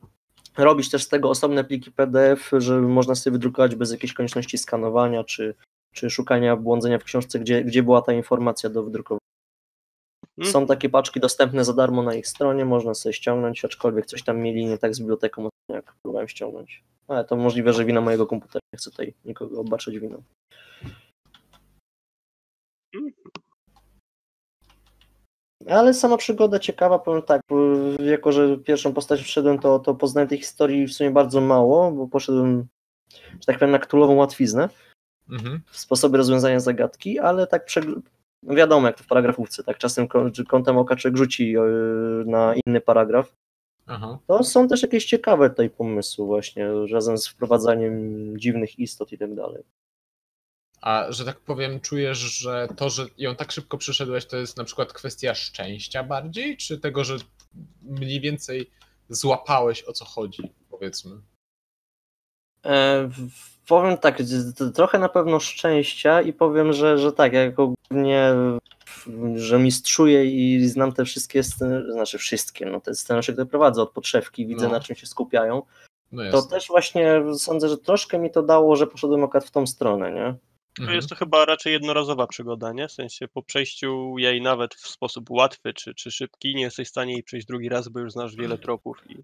[SPEAKER 3] robić też z tego osobne pliki PDF, że można sobie wydrukować bez jakiejś konieczności skanowania czy, czy szukania błądzenia w książce, gdzie, gdzie była ta informacja do wydrukowania.
[SPEAKER 1] Mm.
[SPEAKER 3] Są takie paczki dostępne za darmo na ich stronie, można sobie ściągnąć, aczkolwiek coś tam mieli nie tak z biblioteką, jak próbowałem ściągnąć. Ale to możliwe, że wina mojego komputera, nie chcę tutaj nikogo obarczać winą. Ale sama przygoda ciekawa, powiem tak, jako że pierwszą postać wszedłem, to, to poznałem tej historii w sumie bardzo mało, bo poszedłem, że tak powiem, na ktulową łatwiznę
[SPEAKER 2] Mhm.
[SPEAKER 3] w sposobie rozwiązania zagadki, ale tak przegl- wiadomo, jak to w paragrafówce, tak czasem kątem oka człowiek rzuci yy, na inny paragraf.
[SPEAKER 2] Aha.
[SPEAKER 3] To są też jakieś ciekawe tutaj pomysły właśnie, razem z wprowadzaniem dziwnych istot i tak dalej.
[SPEAKER 2] A że tak powiem, czujesz, że to, że ją tak szybko przeszedłeś, to jest na przykład kwestia szczęścia bardziej, czy tego, że mniej więcej złapałeś o co chodzi, powiedzmy?
[SPEAKER 3] E, powiem tak, trochę na pewno szczęścia i powiem, że, że tak, jak ogólnie, że mistrzuję i znam te wszystkie sceny, znaczy wszystkie, no te sceny, które prowadzę od podszewki, widzę
[SPEAKER 2] No.
[SPEAKER 3] na czym się skupiają,
[SPEAKER 2] No
[SPEAKER 3] to też właśnie sądzę, że troszkę mi to dało, że poszedłem akurat w tą stronę, nie?
[SPEAKER 1] To
[SPEAKER 2] Mhm.
[SPEAKER 1] jest to chyba raczej jednorazowa przygoda, nie? W sensie po przejściu jej nawet w sposób łatwy czy, czy szybki, nie jesteś w stanie jej przejść drugi raz, bo już znasz wiele tropów i,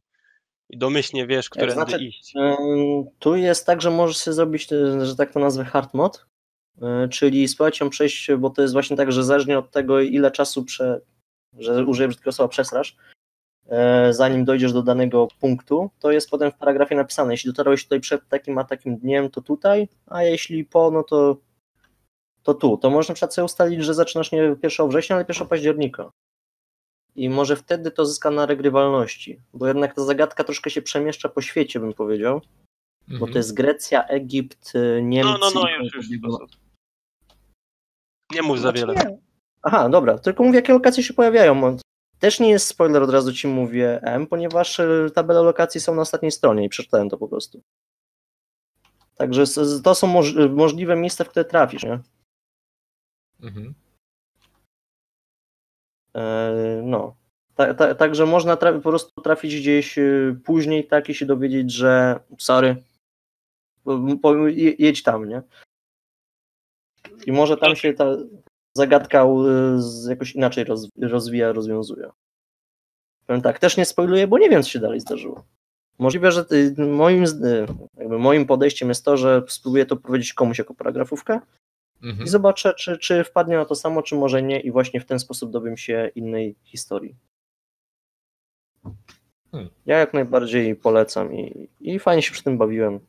[SPEAKER 1] i domyślnie wiesz, którędy
[SPEAKER 3] znaczy-
[SPEAKER 1] iść.
[SPEAKER 3] Tu jest tak, że możesz sobie zrobić, e, że tak to nazwę, hard mod, e, czyli spróbować ją przejść, bo to jest właśnie tak, że zależnie od tego, ile czasu, prze, że użyję brzydkiego słowa, przesrasz, zanim dojdziesz do danego punktu, to jest potem w paragrafie napisane, jeśli dotarłeś tutaj przed takim a takim dniem, to tutaj, a jeśli po, no to, to tu. To można na przykład sobie ustalić, że zaczynasz nie 1 września, ale 1 października. I może wtedy to zyska na regrywalności, bo jednak ta zagadka troszkę się przemieszcza po świecie, bym powiedział, bo
[SPEAKER 2] Mhm.
[SPEAKER 3] to jest Grecja, Egipt, Niemcy.
[SPEAKER 1] No, no, no, już, już. Nie mów za wiele.
[SPEAKER 3] Znaczy nie. Aha, dobra, tylko mówię, jakie lokacje się pojawiają. Też nie jest spoiler, od razu ci mówię M, ponieważ y, tabele lokacji są na ostatniej stronie i przeczytałem to po prostu. Także to są moż możliwe miejsca, w które trafisz, nie?
[SPEAKER 2] Mhm.
[SPEAKER 3] E, no. Ta, ta, także można po prostu trafić gdzieś później, tak, i się dowiedzieć, że sorry, po, po, je- jedź tam, nie? I może tam się ta zagadka y, jakoś inaczej roz, rozwija, rozwiązuje. Powiem tak, też nie spoiluję, bo nie wiem, co się dalej zdarzyło. Możliwe, że y, moim, y, jakby moim podejściem jest to, że spróbuję to powiedzieć komuś jako paragrafówkę,
[SPEAKER 2] Mhm.
[SPEAKER 3] i zobaczę, czy, czy wpadnie na to samo, czy może nie, i właśnie w ten sposób dowiem się innej historii.
[SPEAKER 2] Hmm.
[SPEAKER 3] Ja jak najbardziej polecam i, i fajnie się przy tym bawiłem.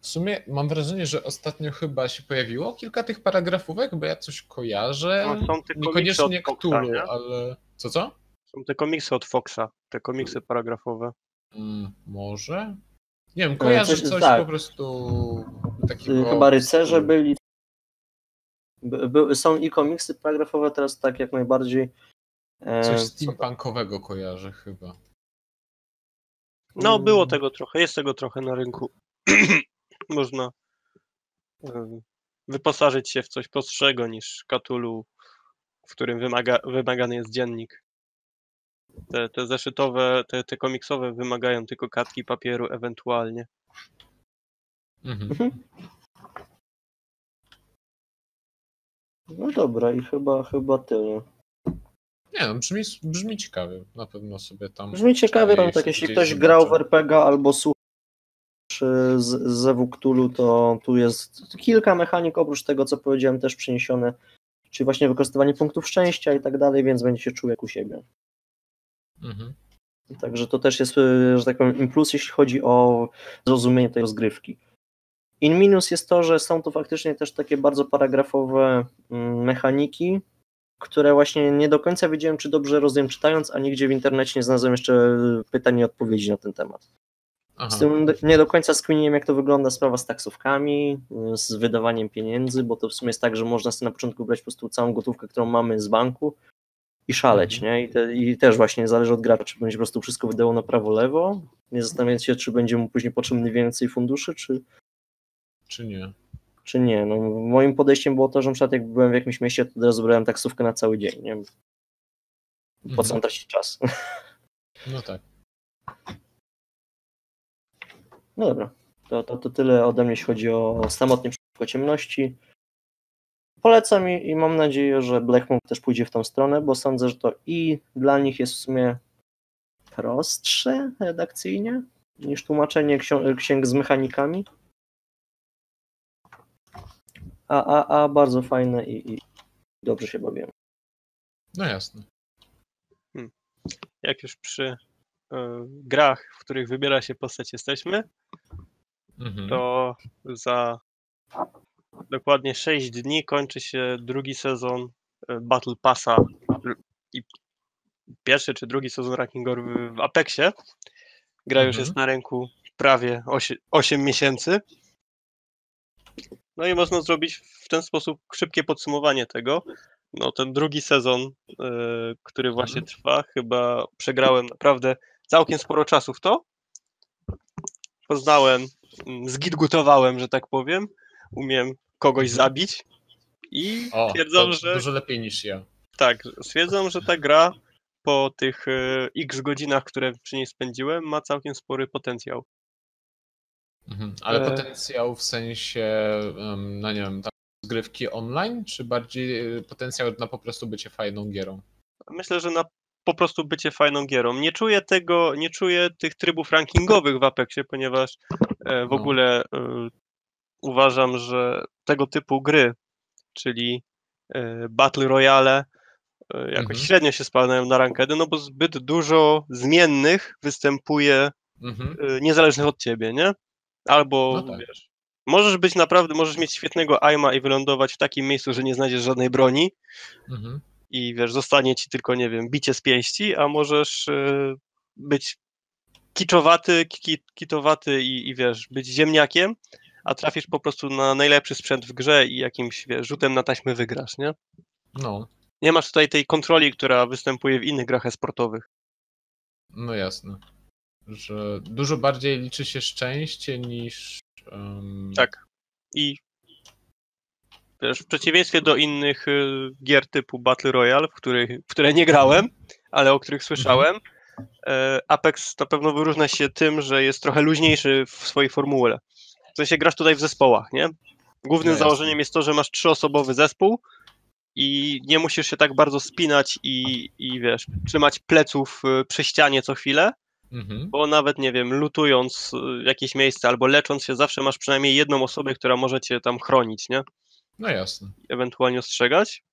[SPEAKER 2] W sumie mam wrażenie, że ostatnio chyba się pojawiło kilka tych paragrafówek, bo ja coś kojarzę.
[SPEAKER 1] No, są te komiksy
[SPEAKER 2] Niekoniecznie
[SPEAKER 1] od Foxa,
[SPEAKER 2] Cthulhu,
[SPEAKER 1] nie?
[SPEAKER 2] ale... Co, co?
[SPEAKER 1] Są te komiksy od Foxa, te komiksy paragrafowe.
[SPEAKER 2] Mm, może? Nie wiem, kojarzę
[SPEAKER 3] coś-
[SPEAKER 2] coś,
[SPEAKER 3] tak.
[SPEAKER 2] po prostu
[SPEAKER 3] Y,
[SPEAKER 2] takiego...
[SPEAKER 3] Chyba rycerze byli. By, by, są i komiksy paragrafowe, teraz tak jak najbardziej. E,
[SPEAKER 2] Coś
[SPEAKER 3] co-
[SPEAKER 2] steampunkowego kojarzę chyba.
[SPEAKER 1] No, było
[SPEAKER 3] Mm.
[SPEAKER 1] tego trochę, jest tego trochę na rynku. (clears throat) Można wyposażyć się w coś prostszego niż Cthulhu, w którym wymaga, wymagany jest dziennik. Te, te zeszytowe, te, te komiksowe wymagają tylko kartki papieru ewentualnie.
[SPEAKER 2] Mhm.
[SPEAKER 3] Mhm. No dobra, i chyba, chyba tyle.
[SPEAKER 2] Nie no, brzmi, brzmi ciekawie. Na pewno sobie tam...
[SPEAKER 3] Brzmi ciekawie, tam tak, jeśli ktoś grał w RPG albo słucha z, z Cthulhu, to tu jest kilka mechanik, oprócz tego, co powiedziałem, też przeniesione, czyli właśnie wykorzystywanie punktów szczęścia i tak dalej, więc będzie się czuł jak u siebie. Mhm. Także to też jest, że tak powiem, impuls, jeśli chodzi o zrozumienie tej rozgrywki. In minus jest to, że są to faktycznie też takie bardzo paragrafowe mm, mechaniki, które właśnie nie do końca wiedziałem, czy dobrze rozumiem czytając, a nigdzie w internecie nie znalazłem jeszcze pytań i odpowiedzi na ten temat. Aha. Z tym nie do końca skminiłem, jak to wygląda sprawa z taksówkami, z wydawaniem pieniędzy, bo to w sumie jest tak, że można sobie na początku brać po prostu całą gotówkę, którą mamy z banku i szaleć, mhm. nie? I, te, I, też właśnie zależy od gracza, czy będzie po prostu wszystko wydało na prawo, lewo, nie zastanawiając się, czy będzie mu później potrzebny więcej funduszy, czy...
[SPEAKER 2] Czy nie.
[SPEAKER 3] Czy nie. No, moim podejściem było to, że na przykład jak byłem w jakimś mieście, to teraz brałem taksówkę na cały dzień, nie? Po co mhm. tracić czas? (laughs)
[SPEAKER 2] No tak.
[SPEAKER 3] No dobra, to, to, to tyle ode mnie, jeśli chodzi o samotnie przeciwko ciemności. Polecam i, i mam nadzieję, że Black Monk też pójdzie w tą stronę, bo sądzę, że to i dla nich jest w sumie prostsze redakcyjnie niż tłumaczenie ksiąg z mechanikami. A, a, a bardzo fajne i, i dobrze się bawiłem.
[SPEAKER 2] No jasne.
[SPEAKER 1] Hmm. Jak już przy grach, w których wybiera się postać jesteśmy, mhm. to za dokładnie 6 dni kończy się drugi sezon e, Battle Passa i pierwszy czy drugi sezon rankingowy w Apexie. Gra już mhm. jest na rynku prawie 8, 8 miesięcy. No i można zrobić w ten sposób szybkie podsumowanie tego. No ten drugi sezon, yy, który właśnie mhm. trwa, chyba przegrałem naprawdę całkiem sporo czasu w to. Poznałem, mm, zgitgutowałem, że tak powiem. Umiem kogoś mhm. zabić i o, twierdzą, że...
[SPEAKER 2] Dużo lepiej niż ja.
[SPEAKER 1] Tak, stwierdzą, że ta gra po tych y, x godzinach, które przy niej spędziłem, ma całkiem spory potencjał.
[SPEAKER 2] Mhm. Ale e... potencjał w sensie, no nie wiem, zgrywki online, czy bardziej y, potencjał na po prostu bycie fajną gierą?
[SPEAKER 1] Myślę, że na po prostu bycie fajną gierą. Nie czuję tego, nie czuję tych trybów rankingowych w Apexie, ponieważ e, w no. ogóle y, uważam, że tego typu gry, czyli e, Battle Royale, e, jakoś mhm. średnio się spadają na rankedy, no bo zbyt dużo zmiennych występuje mhm. niezależnych od ciebie, nie? Albo, no tak. wiesz, możesz być naprawdę, możesz mieć świetnego aima i wylądować w takim miejscu, że nie znajdziesz żadnej broni mhm. I wiesz, zostanie ci tylko, nie wiem, bicie z pięści, a możesz y, być kiczowaty, kitowaty i, i wiesz, być ziemniakiem, a trafisz po prostu na najlepszy sprzęt w grze i jakimś, wiesz, rzutem na taśmę wygrasz, nie?
[SPEAKER 2] No.
[SPEAKER 1] Nie masz tutaj tej kontroli, która występuje w innych grach e-sportowych.
[SPEAKER 2] No jasne że dużo bardziej liczy się szczęście niż. Um...
[SPEAKER 1] Tak. I wiesz, w przeciwieństwie do innych y, gier typu Battle Royale, w, których, w które nie grałem, ale o których słyszałem, mhm. Apex na pewno wyróżnia się tym, że jest trochę luźniejszy w swojej formule. W sensie grasz tutaj w zespołach, nie? Głównym no założeniem jest to, że masz trzyosobowy zespół i nie musisz się tak bardzo spinać i, i wiesz, trzymać pleców y, przy ścianie co chwilę, Mhm. Bo nawet, nie wiem, lutując y, jakieś miejsce albo lecząc się, zawsze masz przynajmniej jedną osobę, która może cię tam chronić, nie?
[SPEAKER 2] No jasne.
[SPEAKER 1] Ewentualnie ostrzegać.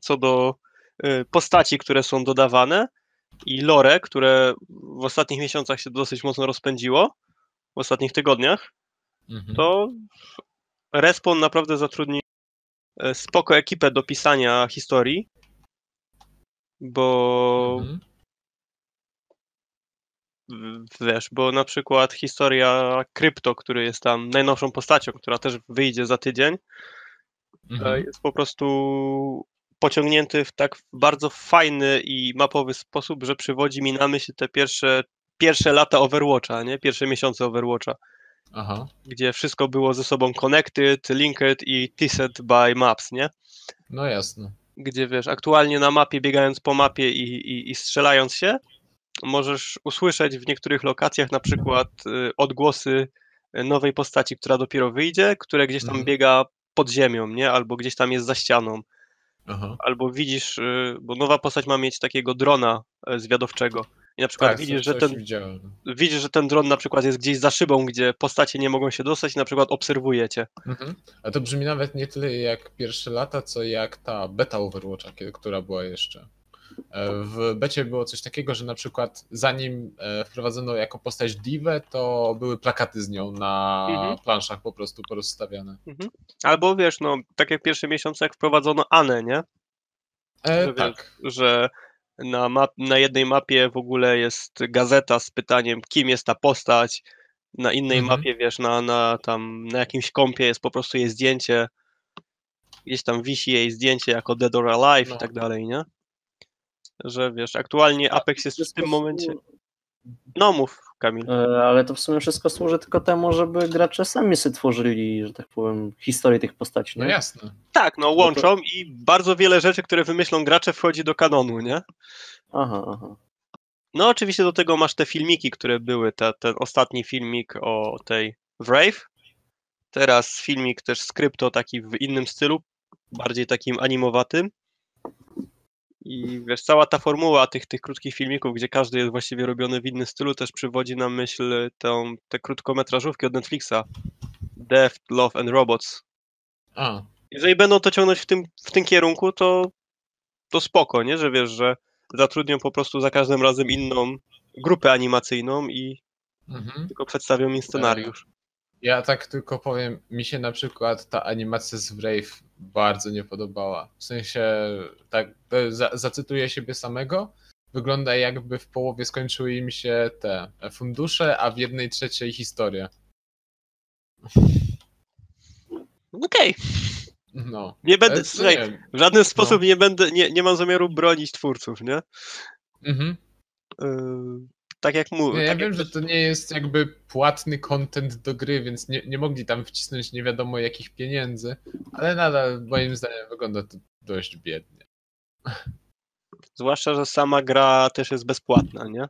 [SPEAKER 1] Co do y, postaci, które są dodawane i lore, które w ostatnich miesiącach się dosyć mocno rozpędziło, w ostatnich tygodniach, mhm. to Respawn naprawdę zatrudni y, spoko ekipę do pisania historii, bo mhm wiesz, bo na przykład historia Krypto, który jest tam najnowszą postacią, która też wyjdzie za tydzień, mhm. jest po prostu pociągnięty w tak bardzo fajny i mapowy sposób, że przywodzi mi na myśl te pierwsze, pierwsze lata Overwatcha, nie? Pierwsze miesiące Overwatcha. Aha. Gdzie wszystko było ze sobą connected, linked i teased by maps, nie?
[SPEAKER 2] No jasne.
[SPEAKER 1] Gdzie wiesz, aktualnie na mapie, biegając po mapie i, i, i strzelając się, możesz usłyszeć w niektórych lokacjach na przykład y, odgłosy nowej postaci, która dopiero wyjdzie, które gdzieś tam mhm. biega pod ziemią, nie? Albo gdzieś tam jest za ścianą. Aha. Albo widzisz, y, bo nowa postać ma mieć takiego drona e, zwiadowczego. I na przykład tak, widzisz, że ten, widzisz, że ten dron na przykład jest gdzieś za szybą, gdzie postacie nie mogą się dostać i na przykład obserwujecie. Mhm.
[SPEAKER 2] A to brzmi nawet nie tyle jak pierwsze lata, co jak ta beta Overwatcha, która była jeszcze. E, w becie było coś takiego, że na przykład zanim e, wprowadzono jako postać Divę, to były plakaty z nią na
[SPEAKER 1] Mhm.
[SPEAKER 2] planszach po prostu porozstawiane.
[SPEAKER 1] Albo wiesz, no, tak jak pierwsze miesiące, jak wprowadzono Anę, nie?
[SPEAKER 2] E,
[SPEAKER 1] Że
[SPEAKER 2] tak.
[SPEAKER 1] Że na, map, na jednej mapie w ogóle jest gazeta z pytaniem, kim jest ta postać. Na innej
[SPEAKER 2] Mhm.
[SPEAKER 1] mapie, wiesz, na, na, tam, na jakimś kompie jest po prostu jej zdjęcie. Gdzieś tam wisi jej zdjęcie jako Dead or Alive
[SPEAKER 2] No.
[SPEAKER 1] i tak dalej, nie? Że wiesz, aktualnie Apex jest w tym momencie. No mów, Kamil.
[SPEAKER 3] E, Ale to w sumie wszystko służy tylko temu, żeby gracze sami sobie tworzyli, że tak powiem, historię tych postaci.
[SPEAKER 2] No
[SPEAKER 3] nie?
[SPEAKER 2] jasne.
[SPEAKER 1] Tak, no łączą i bardzo wiele rzeczy, które wymyślą gracze, wchodzi do kanonu, nie?
[SPEAKER 3] Aha, aha.
[SPEAKER 1] No oczywiście do tego masz te filmiki, które były, te, ten ostatni filmik o tej Wraith. Teraz filmik też z krypto taki w innym stylu, bardziej takim animowatym. I wiesz, cała ta formuła tych, tych krótkich filmików, gdzie każdy jest właściwie robiony w innym stylu, też przywodzi na myśl tą, te krótkometrażówki od Netflixa. Death, Love and Robots.
[SPEAKER 2] A,
[SPEAKER 1] Jeżeli będą to ciągnąć w tym, w tym kierunku, to, to spoko, nie? Że wiesz, że zatrudnią po prostu za każdym razem inną grupę animacyjną i
[SPEAKER 2] mhm.
[SPEAKER 1] tylko przedstawią im scenariusz.
[SPEAKER 2] Ja tak tylko powiem, mi się na przykład ta animacja z Brave bardzo nie podobała. W sensie, tak, za, zacytuję siebie samego. Wygląda jakby w połowie skończyły im się te fundusze, a w jednej trzeciej historia.
[SPEAKER 1] Okej,
[SPEAKER 2] No.
[SPEAKER 1] nie będę, słuchaj,
[SPEAKER 2] nie
[SPEAKER 1] w żaden sposób nie będę, nie, nie mam zamiaru bronić twórców, nie?
[SPEAKER 2] Mhm.
[SPEAKER 1] Yy, tak jak mówię.
[SPEAKER 2] Nie, ja
[SPEAKER 1] tak
[SPEAKER 2] wiem,
[SPEAKER 1] jak
[SPEAKER 2] że to nie jest jakby płatny content do gry, więc nie, nie mogli tam wcisnąć nie wiadomo jakich pieniędzy, ale nadal moim zdaniem wygląda to dość biednie.
[SPEAKER 1] Zwłaszcza, że sama gra też jest bezpłatna, nie?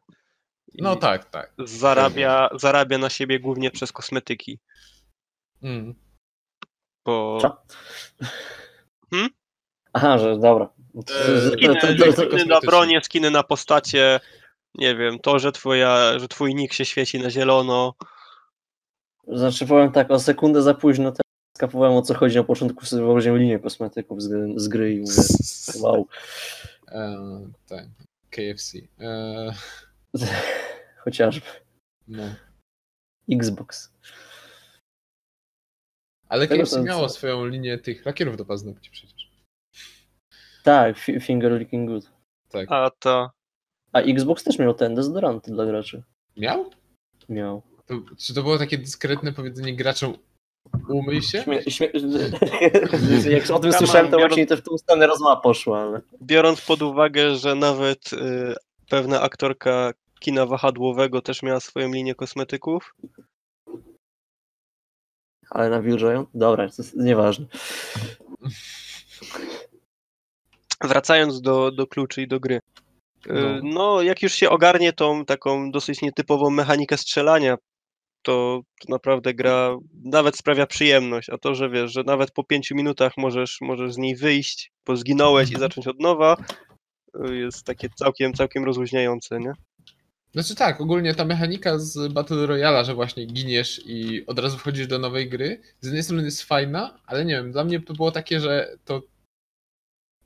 [SPEAKER 1] I
[SPEAKER 2] No tak, tak.
[SPEAKER 1] Zarabia, zarabia na siebie głównie przez kosmetyki,
[SPEAKER 2] Mm.
[SPEAKER 1] bo...
[SPEAKER 3] Co?
[SPEAKER 1] Hmm?
[SPEAKER 3] Aha, że dobra. To- to-
[SPEAKER 1] Skiny,
[SPEAKER 3] to- to- to-
[SPEAKER 1] skiny na bronie, skiny na postacie, nie wiem, to, że twoja, że twój nick się świeci na zielono.
[SPEAKER 3] Znaczy powiem tak, o sekundę za późno teraz skapowałem o co chodzi na początku, sobie wyobraziłem linię kosmetyków z, gry- z gry i mówię, wow. (laughs)
[SPEAKER 2] E, tak. KFC. E, (laughs)
[SPEAKER 3] Chociażby.
[SPEAKER 2] no.
[SPEAKER 3] Xbox.
[SPEAKER 2] Ale
[SPEAKER 3] Tego
[SPEAKER 2] KFC miało swoją linię tych lakierów do paznokci przecież.
[SPEAKER 3] Tak, fi- finger licking good.
[SPEAKER 2] Tak.
[SPEAKER 1] A to...
[SPEAKER 3] A Xbox też miał ten dezodoranty dla graczy.
[SPEAKER 2] Miał?
[SPEAKER 3] Miał.
[SPEAKER 2] To, czy to było takie dyskretne powiedzenie graczom umyj się?
[SPEAKER 3] Śmie- śmie- (laughs) Jak o tym słyszałem, to
[SPEAKER 1] biorąc-
[SPEAKER 3] właśnie też w tą stronę rozmowa poszła, ale...
[SPEAKER 1] Biorąc pod uwagę, że nawet y, pewna aktorka kina wahadłowego też miała swoją linię kosmetyków.
[SPEAKER 3] Ale nawilżają? Dobra, to jest nieważne.
[SPEAKER 1] Wracając do, do kluczy i do gry.
[SPEAKER 2] No.
[SPEAKER 1] No, jak już się ogarnie tą taką dosyć nietypową mechanikę strzelania, to, to naprawdę gra nawet sprawia przyjemność. A to, że wiesz, że nawet po pięciu minutach możesz, możesz z niej wyjść, bo zginąłeś i
[SPEAKER 2] Mhm.
[SPEAKER 1] zacząć od nowa, y, jest takie całkiem, całkiem rozluźniające, nie?
[SPEAKER 2] Znaczy tak, ogólnie ta mechanika z Battle Royale, że właśnie giniesz i od razu wchodzisz do nowej gry, z jednej strony jest fajna, ale nie wiem, dla mnie to było takie, że to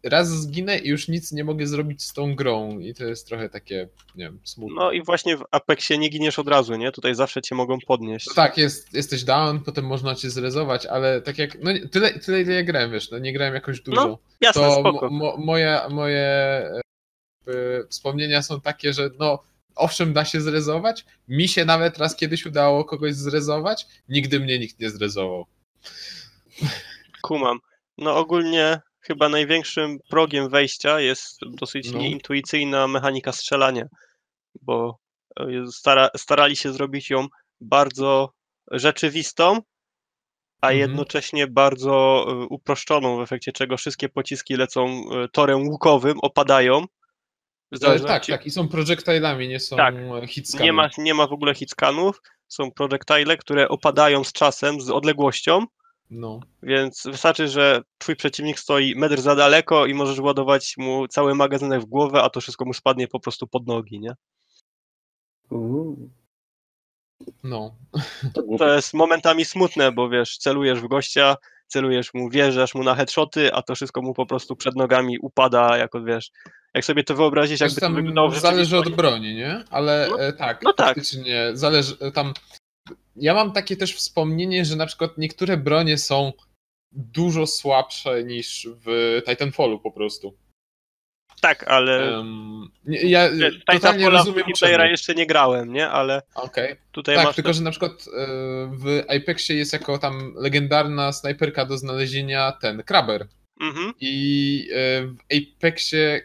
[SPEAKER 2] raz zginę i już nic nie mogę zrobić z tą grą i to jest trochę takie, nie wiem, smutne.
[SPEAKER 1] No i właśnie w Apexie nie giniesz od razu, nie? Tutaj zawsze cię mogą podnieść.
[SPEAKER 2] No tak, jest, jesteś down, potem można cię zrezować, ale tak jak, no tyle, tyle ile ja grałem, wiesz, no nie grałem jakoś dużo.
[SPEAKER 1] Jasne,
[SPEAKER 2] to
[SPEAKER 1] spoko.
[SPEAKER 2] mo, mo, moje, moje jakby wspomnienia są takie, że no owszem da się zrezować, mi się nawet raz kiedyś udało kogoś zrezować, nigdy mnie nikt nie zrezował.
[SPEAKER 1] Kumam. No ogólnie chyba największym progiem wejścia jest dosyć
[SPEAKER 2] No.
[SPEAKER 1] nieintuicyjna mechanika strzelania, bo e, stara, starali się zrobić ją bardzo rzeczywistą, a
[SPEAKER 2] Mhm.
[SPEAKER 1] jednocześnie bardzo e, uproszczoną, w efekcie czego wszystkie pociski lecą e, torem łukowym, opadają. Zależności-
[SPEAKER 2] tak, tak, i są projectilami, nie są
[SPEAKER 1] Tak. nie ma, nie ma w ogóle hitscanów, są projectile, które opadają z czasem, z odległością,
[SPEAKER 2] No.
[SPEAKER 1] Więc wystarczy, że twój przeciwnik stoi metr za daleko i możesz ładować mu cały magazynek w głowę, a to wszystko mu spadnie po prostu pod nogi, nie?
[SPEAKER 3] Uuu,
[SPEAKER 2] No.
[SPEAKER 3] to
[SPEAKER 1] jest momentami smutne, bo wiesz, celujesz w gościa, celujesz mu, wjeżdżasz mu na headshoty, a to wszystko mu po prostu przed nogami upada jako, wiesz, Jak sobie to wyobrazić, jakby to
[SPEAKER 2] tam
[SPEAKER 1] wyglądało
[SPEAKER 2] zależy od broni, nie? Ale
[SPEAKER 1] No-
[SPEAKER 2] e, tak,
[SPEAKER 1] no tak.
[SPEAKER 2] faktycznie zależy e, tam. Ja mam takie też wspomnienie, że na przykład niektóre bronie są dużo słabsze niż w Titanfallu po prostu.
[SPEAKER 1] Tak, ale
[SPEAKER 2] Um, nie, ja totalnie rozumiem
[SPEAKER 1] jeszcze nie grałem, nie? Ale
[SPEAKER 2] Okej.
[SPEAKER 1] tutaj
[SPEAKER 2] Tak,
[SPEAKER 1] masz...
[SPEAKER 2] tylko że na przykład e, w Apexie jest jako tam legendarna snajperka do znalezienia ten Kraber.
[SPEAKER 1] Mhm.
[SPEAKER 2] I e, w Apexie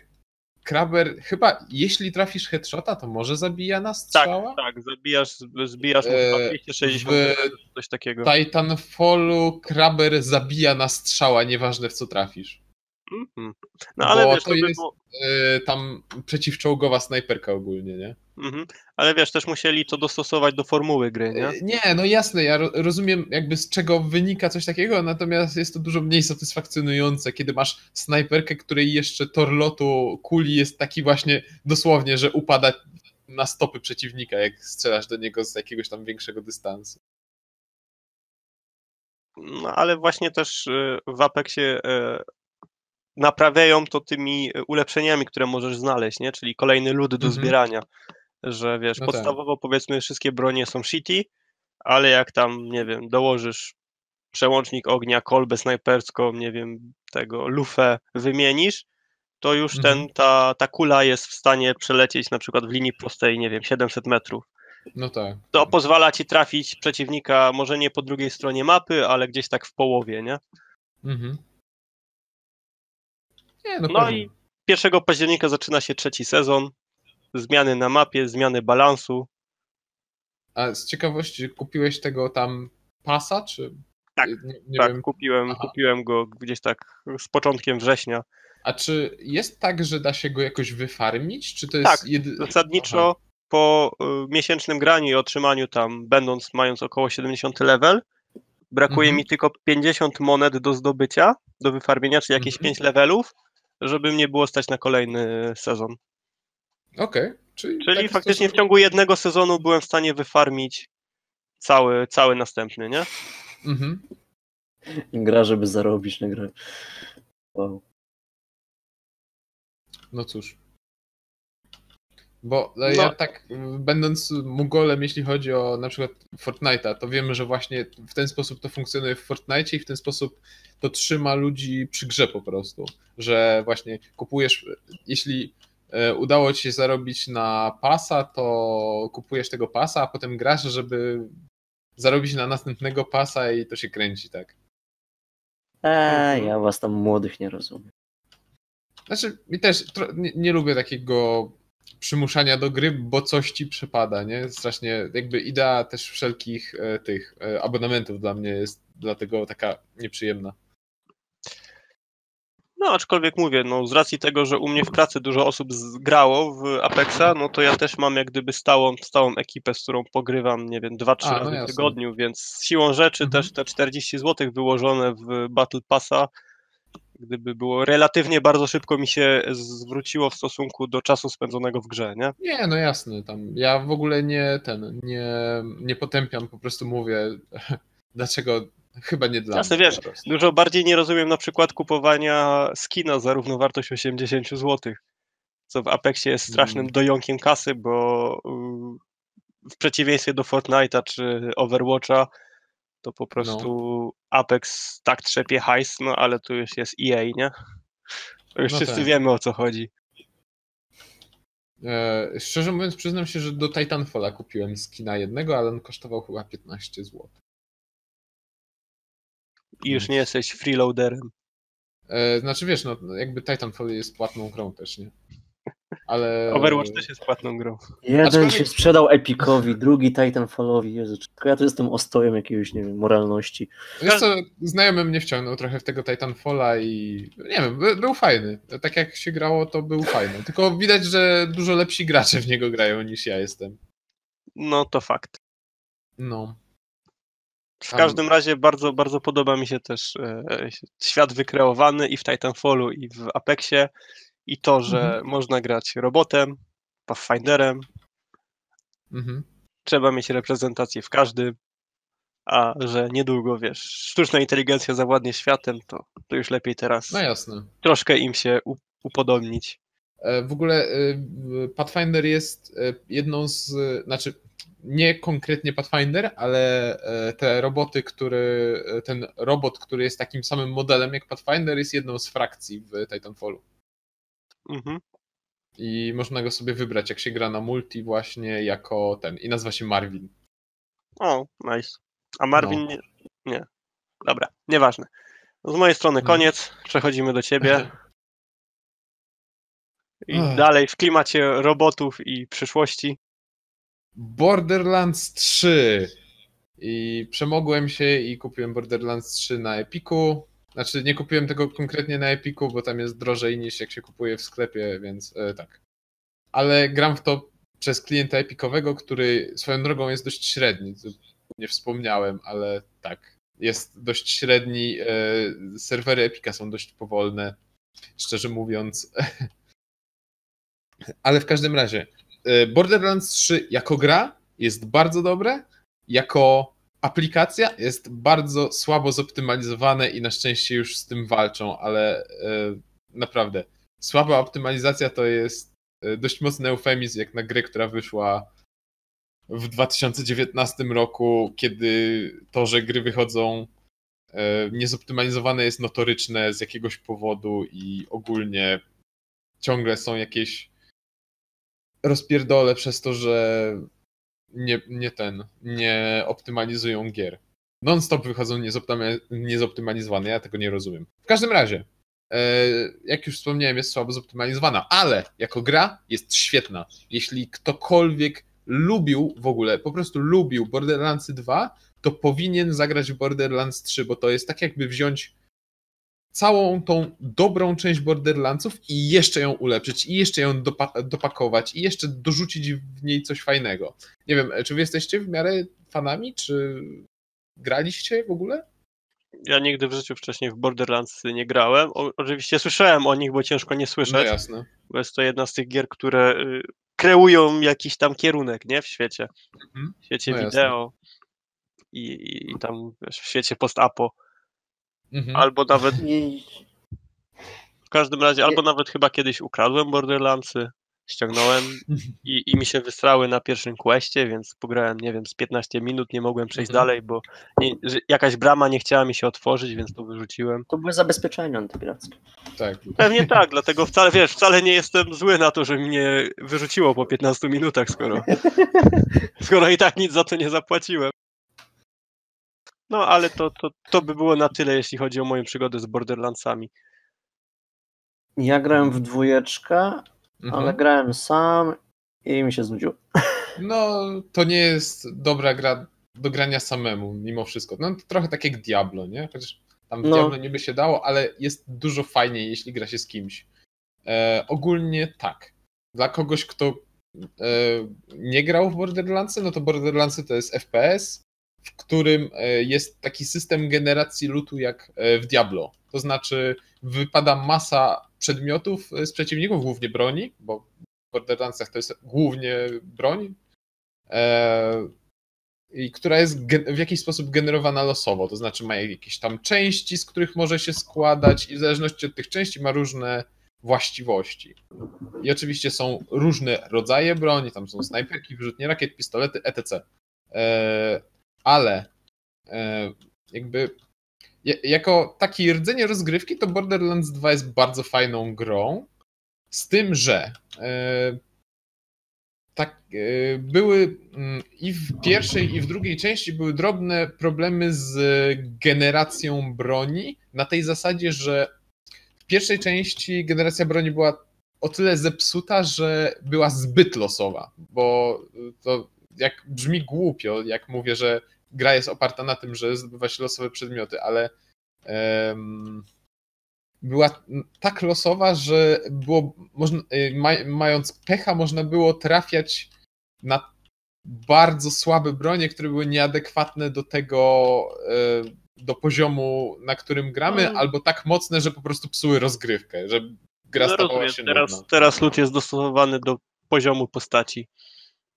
[SPEAKER 2] Kraber chyba jeśli trafisz headshota, to może zabija na strzała?
[SPEAKER 1] Tak, zabijasz, zbijasz
[SPEAKER 2] Eee,
[SPEAKER 1] chyba 260
[SPEAKER 2] w-
[SPEAKER 1] coś takiego.
[SPEAKER 2] Titanfallu Kraber zabija na strzała, nieważne w co trafisz.
[SPEAKER 1] Mhm. No ale
[SPEAKER 2] Bo
[SPEAKER 1] wiesz,
[SPEAKER 2] to
[SPEAKER 1] to by
[SPEAKER 2] jest-
[SPEAKER 1] było...
[SPEAKER 2] E, tam przeciwczołgowa snajperka ogólnie, nie?
[SPEAKER 1] Mhm. Ale wiesz, też musieli to dostosować do formuły gry, nie?
[SPEAKER 2] E, Nie, no jasne, ja ro- rozumiem jakby z czego wynika coś takiego, natomiast jest to dużo mniej satysfakcjonujące, kiedy masz snajperkę, której jeszcze tor lotu kuli jest taki właśnie dosłownie, że upada na stopy przeciwnika, jak strzelasz do niego z jakiegoś tam większego dystansu.
[SPEAKER 1] No ale właśnie też y, w Apexie y, naprawiają to tymi y, ulepszeniami, które możesz znaleźć, nie? Czyli kolejny lód do
[SPEAKER 2] Mhm.
[SPEAKER 1] zbierania. Że wiesz,
[SPEAKER 2] No tak.
[SPEAKER 1] podstawowo powiedzmy wszystkie bronie są shitty, ale jak tam, nie wiem, dołożysz przełącznik ognia, kolbę snajperską, nie wiem, tego lufę wymienisz, to już
[SPEAKER 2] Mhm.
[SPEAKER 1] ten, ta, ta kula jest w stanie przelecieć na przykład w linii prostej, nie wiem, 700 metrów.
[SPEAKER 2] No tak.
[SPEAKER 1] To pozwala ci trafić przeciwnika może nie po drugiej stronie mapy, ale gdzieś tak w połowie, nie?
[SPEAKER 2] Mhm. Nie, no,
[SPEAKER 1] No i 1 października zaczyna się trzeci sezon. Zmiany na mapie, zmiany balansu.
[SPEAKER 2] A z ciekawości kupiłeś tego tam pasa, czy...
[SPEAKER 1] Tak,
[SPEAKER 2] Nie, nie
[SPEAKER 1] tak,
[SPEAKER 2] wiem.
[SPEAKER 1] kupiłem,
[SPEAKER 2] Aha.
[SPEAKER 1] kupiłem go gdzieś tak z początkiem września.
[SPEAKER 2] A czy jest tak, że da się go jakoś wyfarmić, czy to jest...
[SPEAKER 1] Tak,
[SPEAKER 2] jedy...
[SPEAKER 1] Zasadniczo po y, miesięcznym graniu i otrzymaniu tam, będąc, mając około 70 level, brakuje
[SPEAKER 2] Mhm.
[SPEAKER 1] mi tylko 50 monet do zdobycia, do wyfarmienia, czyli jakieś
[SPEAKER 2] Mhm.
[SPEAKER 1] 5 levelów, żeby mnie było stać na kolejny sezon.
[SPEAKER 2] Okej. Czyli,
[SPEAKER 1] Czyli
[SPEAKER 2] tak
[SPEAKER 1] faktycznie w ciągu jednego sezonu byłem w stanie wyfarmić cały, cały następny, nie?
[SPEAKER 2] Mhm.
[SPEAKER 3] Gra, żeby zarobić na grę. Wow.
[SPEAKER 2] No cóż. Bo e,
[SPEAKER 1] No.
[SPEAKER 2] ja tak, będąc mugolem, jeśli chodzi o na przykład Fortnite'a, to wiemy, że właśnie w ten sposób to funkcjonuje w Fortnite i w ten sposób to trzyma ludzi przy grze po prostu. Że właśnie kupujesz, jeśli udało ci się zarobić na pasa, to kupujesz tego pasa, a potem grasz, żeby zarobić na następnego pasa i to się kręci, tak.
[SPEAKER 3] Eee, ja was tam młodych nie rozumiem.
[SPEAKER 2] Znaczy, mi też tro- nie, nie lubię takiego przymuszania do gry, bo coś ci przypada, nie? Strasznie, jakby idea też wszelkich e, tych e, abonamentów dla mnie jest dlatego taka nieprzyjemna.
[SPEAKER 1] No, aczkolwiek mówię, no z racji tego, że u mnie w pracy dużo osób z- grało w Apexa, no to ja też mam jak gdyby stałą, stałą ekipę, z którą pogrywam, nie wiem, 2-3
[SPEAKER 2] A, no
[SPEAKER 1] razy w tygodniu, więc siłą rzeczy
[SPEAKER 2] Mhm.
[SPEAKER 1] też te 40 zł wyłożone w Battle Passa, gdyby było relatywnie bardzo szybko mi się zwróciło w stosunku do czasu spędzonego w grze, nie?
[SPEAKER 2] Nie, no jasne, tam ja w ogóle nie ten, nie, nie potępiam, po prostu mówię, (laughs) dlaczego chyba nie dla
[SPEAKER 1] Jasne,
[SPEAKER 2] mnie.
[SPEAKER 1] wiesz. Dużo bardziej nie rozumiem na przykład kupowania skina za równowartość 80 zł, co w Apexie jest strasznym
[SPEAKER 2] Mm.
[SPEAKER 1] dojąkiem kasy, bo y, w przeciwieństwie do Fortnite'a czy Overwatcha, to po prostu Apex tak trzepie hajs, no ale tu już jest EA, nie? To już
[SPEAKER 2] No
[SPEAKER 1] wszyscy
[SPEAKER 2] tak.
[SPEAKER 1] wiemy o co chodzi.
[SPEAKER 2] E, szczerze mówiąc, przyznam się, że do Titanfalla kupiłem skina jednego, ale on kosztował chyba 15 zł.
[SPEAKER 1] I już nie jesteś freeloaderem.
[SPEAKER 2] E, znaczy wiesz, no jakby Titanfall jest płatną grą też, nie? Ale...
[SPEAKER 1] Overwatch też jest płatną grą.
[SPEAKER 3] Jeden
[SPEAKER 2] Aczkolwiek-
[SPEAKER 3] się sprzedał Epicowi, drugi Titanfallowi. Jezu, tylko ja tu jestem ostojem jakiegoś, nie wiem, moralności.
[SPEAKER 2] Wiesz co, znajomy mnie wciągnął trochę w tego Titanfalla i nie wiem, by, był fajny. Tak jak się grało, to był fajny. Tylko widać, że dużo lepsi gracze w niego grają niż ja jestem.
[SPEAKER 1] No to fakt.
[SPEAKER 2] No.
[SPEAKER 1] W każdym razie bardzo, bardzo podoba mi się też e, świat wykreowany i w Titanfallu, i w Apexie. I to, że
[SPEAKER 2] Mhm.
[SPEAKER 1] można grać robotem, Pathfinderem,
[SPEAKER 2] Mhm.
[SPEAKER 1] trzeba mieć reprezentację w każdym, a że niedługo, wiesz, sztuczna inteligencja zawładnie światem, to, to już lepiej teraz
[SPEAKER 2] No jasne.
[SPEAKER 1] troszkę im się upodobnić.
[SPEAKER 2] E, w ogóle e, Pathfinder jest e, jedną z, znaczy nie konkretnie Pathfinder, ale te roboty, który, ten robot, który jest takim samym modelem jak Pathfinder, jest jedną z frakcji w Titanfallu. Mhm. I można go sobie wybrać, jak się gra na multi właśnie jako ten. I nazywa się Marvin.
[SPEAKER 1] O, nice. A Marvin no. nie, nie. Dobra, nieważne. Z mojej strony mhm. koniec. Przechodzimy do ciebie. (laughs) I dalej w klimacie robotów i przyszłości.
[SPEAKER 2] Borderlands 3. I przemogłem się i kupiłem Borderlands 3 na Epiku. Znaczy, nie kupiłem tego konkretnie na Epiku, bo tam jest drożej niż jak się kupuje w sklepie, więc e, tak. Ale gram w to przez klienta epikowego, który swoją drogą jest dość średni. Nie wspomniałem, ale tak. Jest dość średni. E, serwery Epika są dość powolne, szczerze mówiąc. (laughs) Ale w każdym razie, Borderlands 3 jako gra jest bardzo dobre, jako aplikacja jest bardzo słabo zoptymalizowane i na szczęście już z tym walczą, ale e, naprawdę słaba optymalizacja to jest e, dość mocny eufemizm jak na grę, która wyszła w 2019 roku, kiedy to, że gry wychodzą niezoptymalizowane jest notoryczne z jakiegoś powodu i ogólnie ciągle są jakieś rozpierdolę przez to, że nie, nie ten, nie optymalizują gier. Non-stop wychodzą niezoptymalizowane, ja tego nie rozumiem. W każdym razie, e, jak już wspomniałem, jest słabo zoptymalizowana, ale jako gra jest świetna. Jeśli ktokolwiek lubił w ogóle, po prostu lubił Borderlands 2, to powinien zagrać w Borderlands 3, bo to jest tak jakby wziąć całą tą dobrą część Borderlandsów i jeszcze ją ulepszyć, i jeszcze ją dopa dopakować, i jeszcze dorzucić w niej coś fajnego. Nie wiem, czy wy jesteście w miarę fanami, czy graliście w ogóle?
[SPEAKER 1] Ja nigdy w życiu wcześniej w Borderlands nie grałem. O, oczywiście słyszałem o nich, bo ciężko nie słyszeć. No
[SPEAKER 2] jasne.
[SPEAKER 1] Bo jest to jedna z tych gier, które y, kreują jakiś tam kierunek, nie? W świecie. Mhm. W świecie no wideo i, i, tam wiesz, w świecie post-apo. Mhm. Albo nawet. W każdym razie, albo nawet chyba kiedyś ukradłem Borderlandsy, ściągnąłem i, i mi się wysrały na pierwszym questie, więc pograłem, nie wiem, z 15 minut, nie mogłem przejść mhm. dalej, bo nie, jakaś brama nie chciała mi się otworzyć, więc to wyrzuciłem.
[SPEAKER 3] To były zabezpieczenia antypirackie.
[SPEAKER 2] Tak.
[SPEAKER 1] Pewnie tak, dlatego wcale, wiesz, wcale nie jestem zły na to, że mnie wyrzuciło po 15 minutach, skoro, (laughs) skoro i tak nic za to nie zapłaciłem. No, ale to, to, to by było na tyle, jeśli chodzi o moją przygodę z Borderlandsami.
[SPEAKER 3] Ja grałem w dwójeczkę, mhm. ale grałem sam i mi się znudziło. (laughs)
[SPEAKER 2] No, to nie jest dobra gra do grania samemu, mimo wszystko. No, to trochę tak jak Diablo, nie? Chociaż tam w no. Diablo nie by się dało, ale jest dużo fajniej, jeśli gra się z kimś. E, ogólnie tak. Dla kogoś, kto e, nie grał w Borderlandsy, no to Borderlandsy to jest FPS, w którym e, jest taki system generacji lutu jak e, w Diablo. To znaczy wypada masa przedmiotów e, z przeciwników, głównie broni, bo w Borderlandsach to jest głównie broń, i która jest w jakiś sposób generowana losowo, to znaczy ma jakieś tam części, z których może się składać i w zależności od tych części ma różne właściwości. I oczywiście są różne rodzaje broni, tam są snajperki, wyrzutnie rakiet, pistolety, etc ale e, jakby jako taki rdzenie rozgrywki to Borderlands 2 jest bardzo fajną grą, z tym, że e, tak, e, były mm, i w pierwszej, i w drugiej części były drobne problemy z generacją broni, na tej zasadzie, że w pierwszej części generacja broni była o tyle zepsuta, że była zbyt losowa, bo to jak brzmi głupio, jak mówię, że gra jest oparta na tym, że zdobywa się losowe przedmioty, ale um, była tak losowa, że było, można, y, mając pecha, można było trafiać na bardzo słabe bronie, które były nieadekwatne do tego, y, do poziomu, na którym gramy, no. albo tak mocne, że po prostu psuły rozgrywkę, że gra no, stawała się
[SPEAKER 1] teraz, nudna. Teraz lód jest dostosowany do poziomu postaci.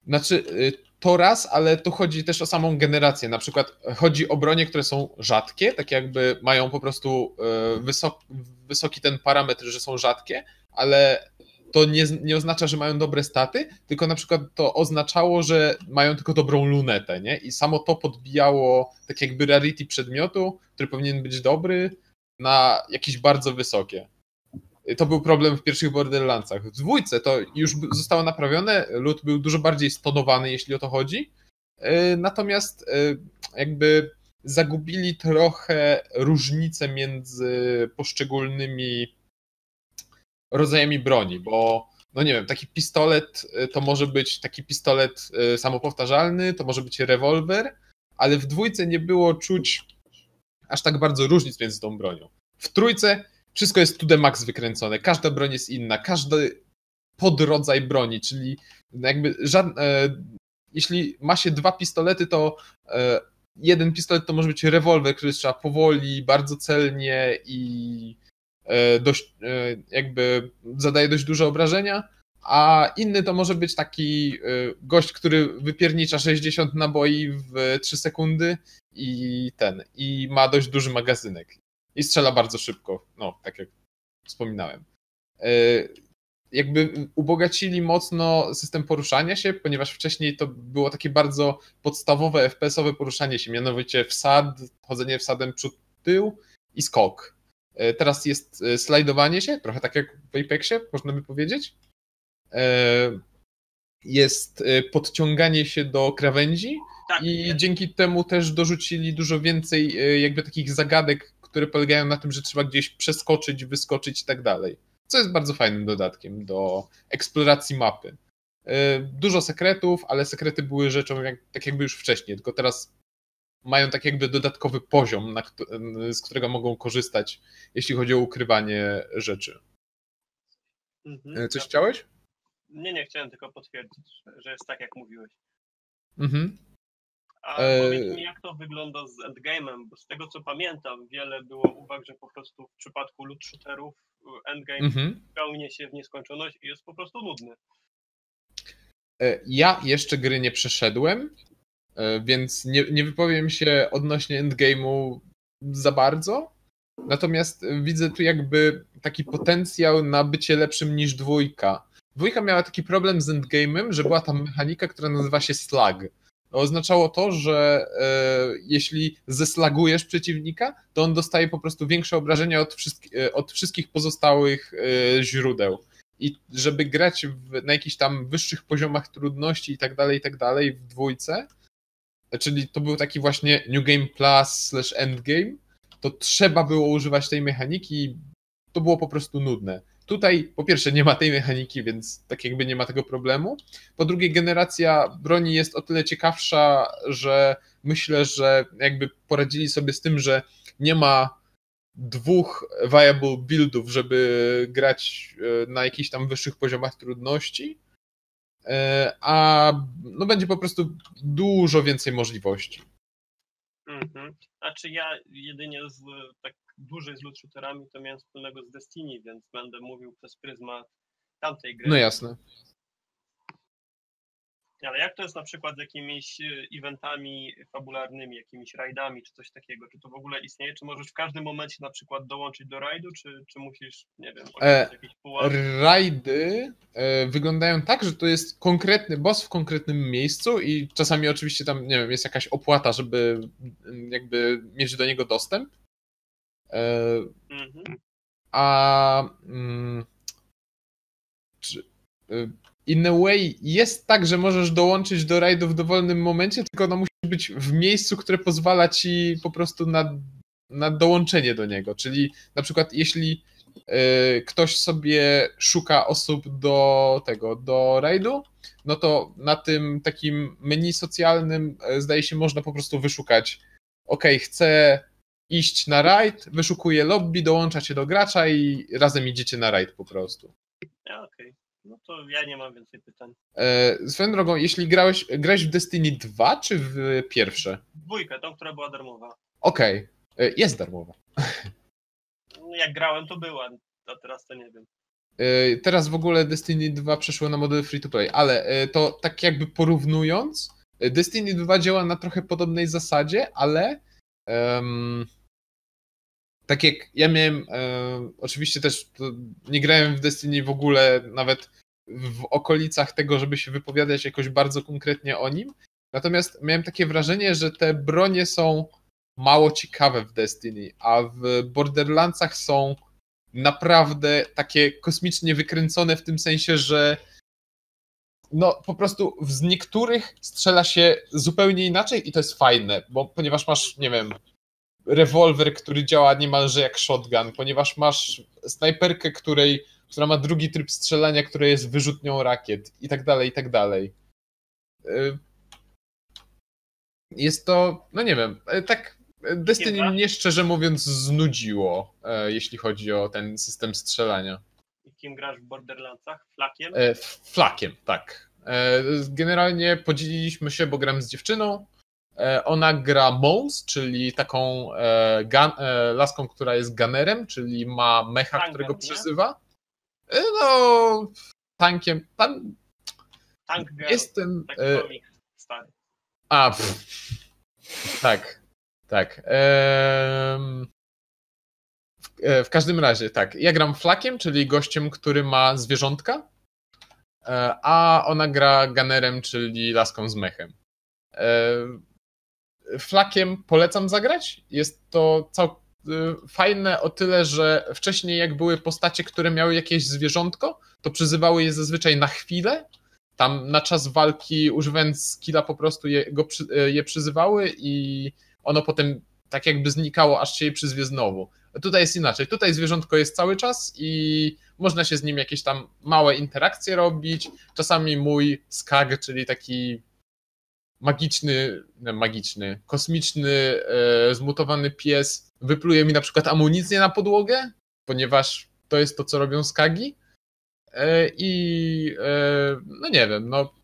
[SPEAKER 2] Znaczy, y, to raz, ale tu chodzi też o samą generację. Na przykład chodzi o bronie, które są rzadkie, tak jakby mają po prostu y, wysoki, wysoki ten parametr, że są rzadkie, ale to nie, nie oznacza, że mają dobre staty, tylko na przykład to oznaczało, że mają tylko dobrą lunetę, nie? I samo to podbijało tak jakby rarity przedmiotu, który powinien być dobry, na jakieś bardzo wysokie. To był problem w pierwszych Borderlandsach. W dwójce to już zostało naprawione, lud był dużo bardziej stonowany, jeśli o to chodzi. E, natomiast e, jakby zagubili trochę różnicę między poszczególnymi rodzajami broni, bo no nie wiem, taki pistolet e, to może być taki pistolet samopowtarzalny, to może być rewolwer, ale w dwójce nie było czuć aż tak bardzo różnic między tą bronią. W trójce wszystko jest to the max wykręcone, każda broń jest inna, każdy podrodzaj broni, czyli jakby żadne, jeśli ma się dwa pistolety, to e, jeden pistolet to może być rewolwer, który trzeba powoli, bardzo celnie i e, dość, e, jakby zadaje dość duże obrażenia, a inny to może być taki gość, który wypiernicza 60 naboi w 3 sekundy i ten, i ma dość duży magazynek. I strzela bardzo szybko, no, tak jak wspominałem. E, jakby ubogacili mocno system poruszania się, ponieważ wcześniej to było takie bardzo podstawowe FPS-owe poruszanie się, mianowicie wsad, chodzenie wsadem przód, tył i skok. E, teraz jest e, slajdowanie się, trochę tak jak w Apexie, można by powiedzieć. Jest podciąganie się do krawędzi, tak, I dzięki temu też dorzucili dużo więcej jakby takich zagadek, które polegają na tym, że trzeba gdzieś przeskoczyć, wyskoczyć i tak dalej. Co jest bardzo fajnym dodatkiem do eksploracji mapy. E, dużo sekretów, ale sekrety były rzeczą jak, tak jakby już wcześniej, tylko teraz mają tak jakby dodatkowy poziom, na, z którego mogą korzystać, jeśli chodzi o ukrywanie rzeczy. Mhm, e, Coś ja... chciałeś?
[SPEAKER 1] Nie, nie, chciałem tylko potwierdzić, że jest tak, jak mówiłeś.
[SPEAKER 2] Mhm.
[SPEAKER 1] A e... powiedz mi, jak to wygląda z endgame'em, bo z tego co pamiętam, wiele było uwag, że po prostu w przypadku loot shooterów e, endgame mhm. pełnie się w nieskończoność i jest po prostu nudny.
[SPEAKER 2] E, ja jeszcze gry nie przeszedłem, więc nie, nie wypowiem się odnośnie endgame'u za bardzo. Natomiast widzę tu jakby taki potencjał na bycie lepszym niż dwójka. Dwójka miała taki problem z endgame'em, że była tam mechanika, która nazywa się slag oznaczało to, że e, jeśli zeslagujesz przeciwnika, to on dostaje po prostu większe obrażenia od, wszystkich, e, od wszystkich pozostałych e, źródeł. I żeby grać w, na jakichś tam wyższych poziomach trudności i tak dalej, i tak dalej w dwójce, czyli to był taki właśnie New Game Plus slash Endgame, to trzeba było używać tej mechaniki to było po prostu nudne. Tutaj po pierwsze nie ma tej mechaniki, więc tak jakby nie ma tego problemu. Po drugie, generacja broni jest o tyle ciekawsza, że myślę, że jakby poradzili sobie z tym, że nie ma dwóch viable buildów, żeby grać e, na jakichś tam wyższych poziomach trudności, e, a no będzie po prostu dużo więcej możliwości.
[SPEAKER 1] Mhm. Znaczy ja jedynie z tak dłużej z loot shooterami to miałem wspólnego z Destiny, więc będę mówił przez pryzmat tamtej gry.
[SPEAKER 2] No jasne.
[SPEAKER 1] Ale jak to jest na przykład z jakimiś y, eventami fabularnymi, jakimiś rajdami, czy coś takiego? Czy to w ogóle istnieje? Czy możesz w każdym momencie na przykład dołączyć do rajdu, czy, czy musisz, nie wiem, e, jakiś pułap?
[SPEAKER 2] Rajdy e, wyglądają tak, że to jest konkretny boss w konkretnym miejscu i czasami oczywiście tam, nie wiem, jest jakaś opłata, żeby jakby mieć do niego dostęp. Mhm. A mm, czy, a way jest tak, że możesz dołączyć do rajdu w dowolnym momencie, tylko ono musi być w miejscu, które pozwala ci po prostu na, na dołączenie do niego. Czyli na przykład jeśli y, ktoś sobie szuka osób do tego, do rajdu, no to na tym takim menu socjalnym zdaje się można po prostu wyszukać ok, chcę iść na rajd, wyszukuje lobby, dołącza się do gracza i razem idziecie na rajd po prostu.
[SPEAKER 1] Okej. Okay. No to ja nie mam więcej pytań.
[SPEAKER 2] E, swoją drogą, jeśli grałeś, grałeś w Destiny 2 czy w pierwsze?
[SPEAKER 1] Dwójkę, tą, która była darmowa.
[SPEAKER 2] Okej, okay. E, jest darmowa.
[SPEAKER 1] No, jak grałem, to była, a teraz to nie wiem.
[SPEAKER 2] E, teraz w ogóle Destiny 2 przeszło na model free to play, ale e, to tak jakby porównując, Destiny 2 działa na trochę podobnej zasadzie, ale um, tak jak ja miałem, e, oczywiście też nie grałem w Destiny w ogóle, nawet w okolicach tego, żeby się wypowiadać jakoś bardzo konkretnie o nim. Natomiast miałem takie wrażenie, że te bronie są mało ciekawe w Destiny, a w Borderlandsach są naprawdę takie kosmicznie wykręcone w tym sensie, że no po prostu z niektórych strzela się zupełnie inaczej i to jest fajne, bo ponieważ masz, nie wiem, rewolwer, który działa niemalże jak shotgun, ponieważ masz snajperkę, której, która ma drugi tryb strzelania, który jest wyrzutnią rakiet i tak dalej, i tak dalej. Y, jest to, no nie wiem, y, tak Destiny mnie szczerze mówiąc znudziło, e, jeśli chodzi o ten system strzelania.
[SPEAKER 1] I kim grasz w Borderlandsach? Flakiem?
[SPEAKER 2] E, flakiem, tak. E, generalnie podzieliliśmy się, bo gram z dziewczyną. Ona gra Mons, czyli taką gun, laską, która jest gunnerem, czyli ma mecha, Tanker, którego przyzywa. No, tankiem. Tan...
[SPEAKER 1] Tank girl,
[SPEAKER 2] Jestem.
[SPEAKER 1] Taki komik stary.
[SPEAKER 2] A, pff, tak. Tak. Ehm... W każdym razie, tak. Ja gram flakiem, czyli gościem, który ma zwierzątka, e, a ona gra ganerem, czyli laską z mechem. E, flakiem polecam zagrać. Jest to cał... E, fajne o tyle, że wcześniej jak były postacie, które miały jakieś zwierzątko, to przyzywały je zazwyczaj na chwilę. Tam na czas walki, używając skilla, po prostu je, go, je przyzywały i ono potem tak jakby znikało, aż się je przyzwie znowu. Tutaj jest inaczej. Tutaj zwierzątko jest cały czas i można się z nim jakieś tam małe interakcje robić. Czasami mój skag, czyli taki magiczny, magiczny, kosmiczny, e, zmutowany pies wypluje mi na przykład amunicję na podłogę, ponieważ to jest to, co robią skagi. E, I e, no nie wiem, no